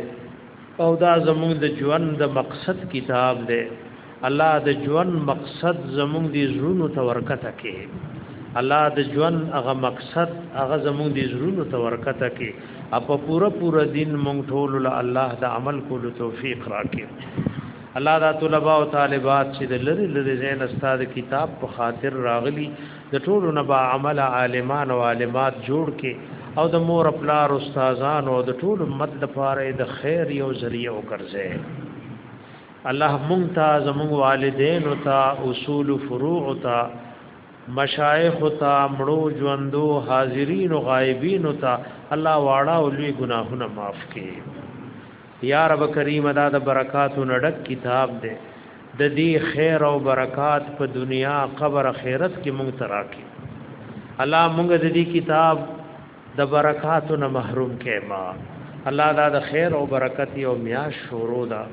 او دا زمونږ د ژوند د مقصد کتاب دی الله د ژوند مقصد زمونږ د زړونو تورکته کې الله د ژوند هغه مقصد هغه زمونږ د زړونو تورکته کې اپ پورا پورا دین مونږ ټول له الله د عمل کولو توفیق راکړي الله دا طلباء او طالبات چې د لری لری زین استاد کتاب په خاطر راغلي د ټول نه با عمل عالمان او عالمات جوړ کې او د مور خپل استادان او د ټول امت د پاره د خیر یو ذریعہ وکړځي الله مونږ ته زموږ والدین او ته اصول فروع او ته مشایخ ته مړو ژوندو حاضرین او غایبین ته الله واړه او لوی ګناهونه معاف کړي یا رب کریم دا د برکاتو نډک کتاب دی د دې خیر او برکات په دنیا قبر اخرت کې مونږ تراکي الله مونږ د دې کتاب د برکاتو نه محروم کې ما الله دا د خیر او برکت یو میاش شروع ده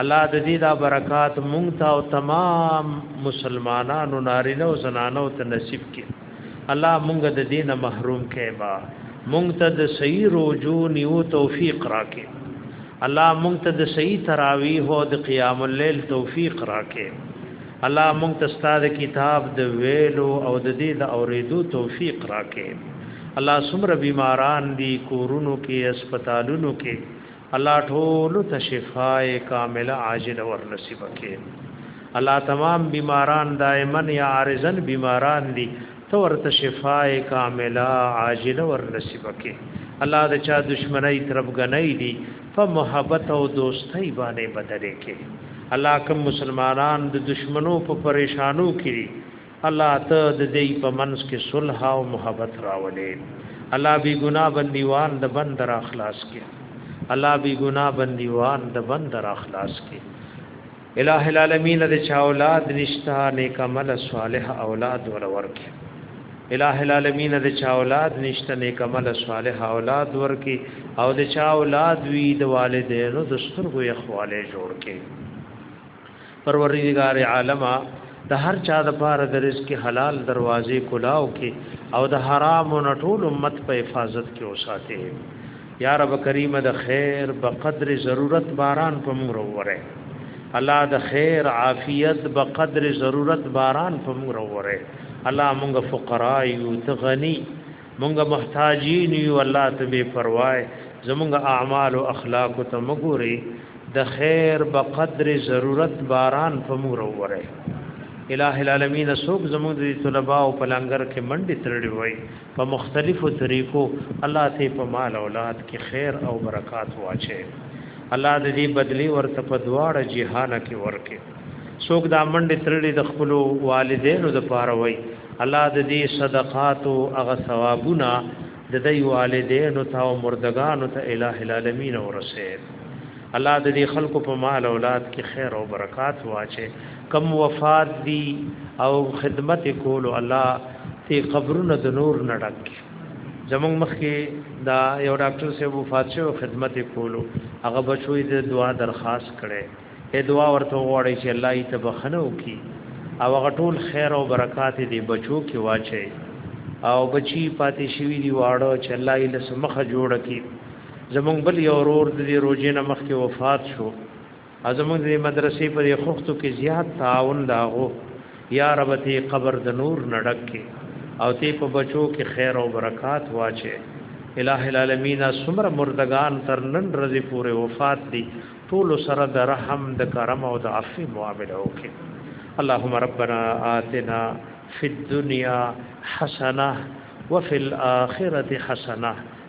الله د دې دا برکات مونږ ته او تمام مسلمانانو نارینه او زنانو ته نصیب کړي الله مونږ د دې نه محروم کړي ما مونږ ته د صحیح روزو نیو توفیق راکړي الله مونږ ته د صحیح تراویح او د قیام الليل توفیق راکړي الله مونږ ته ستاسو کتاب د ویلو او د دې د اوریدو توفیق راکې الله سمره بیماران دي کورونو کې هسپتالونو کې الله ټول ته شفای کامله عاجل ور نصیب کړي الله تمام بیماران دائمن یا عارضن بیماران دي ته ورته شفاء کامله عاجله ور نصیب کې الله د چا دشمنی طرف غنۍ دي په محبت او دوستۍ باندې بدلې کې الله کوم مسلمانان د دشمنو په پریشانو کې الله ته د دې په منځ کې صلح او محبت راولې الله بي ګنا بنديوان د بند را خلاص کې الله بي ګنا بنديوان د بند را خلاص کې الہ العالمین د چا اولاد نشتا نیک عمل صالح اولاد ور ورکی الہ العالمین د چا اولاد نشتا نیک عمل صالح اولاد ورکی او د چا اولاد وی د والدینو د سترګو یخواله جوړ کې پروردگار عالم د هر چا د پاره د رزق حلال دروازې کلاو کې او د حرام نټول امت په حفاظت کې اوساته یا رب کریم د خیر په قدر ضرورت باران په موږ وروره الله د خیر عافیت په قدر ضرورت باران په موږ وروره الله موږ فقرا یو ته غنی موږ محتاجین یو الله ته بے پروا زموږ اعمال او اخلاق ته مګوري د خیر په قدر ضرورت باران په موږ وروره الہ العالمین سوک زموږ د طلباء او پلنګر کې منډي ترړي وای په مختلفو طریقو الله ته په مال اولاد کې خیر او برکات واچي الله د دې بدلی ورته په دواړه جهان کې ورکه څوک دا منډه ترلې د خپل والدینو د پاره وای الله د دې صدقات او هغه ثوابونه د دې والدینو ته او مردگانو ته الٰه العالمین ورسه الله د دې خلکو په مال اولاد کې خیر او برکات واچي کم وفات دي او خدمت کول الله ته قبرونه د نور نه ډک زمونږ مخکې دا یو ډاکټر سه وفات شو خدمت کولو هغه بچوي د دعا درخواست کړي اے دعا ورته وغواړي چې الله یې تبخنه وکي او هغه ټول خیر او برکات دې بچو کې واچي او بچي پاتې شوی دی واړو چې الله یې لسمخه جوړ کړي زمونږ بل یو ورور د دې روزې نه مخکې وفات شو زمونږ د مدرسې پر خښتو کې زیات تعاون داغو یا رب تی قبر د نور نډک کې او تی په بچو کې خیر او برکات واچې الہ العالمین سمر مردگان تر نن رضی پورې وفات دي ټول سره د رحم د کرم او د عفو معاملې وکړي اللهم ربنا آتنا فی الدنیا حسنه وفي الاخره حسنه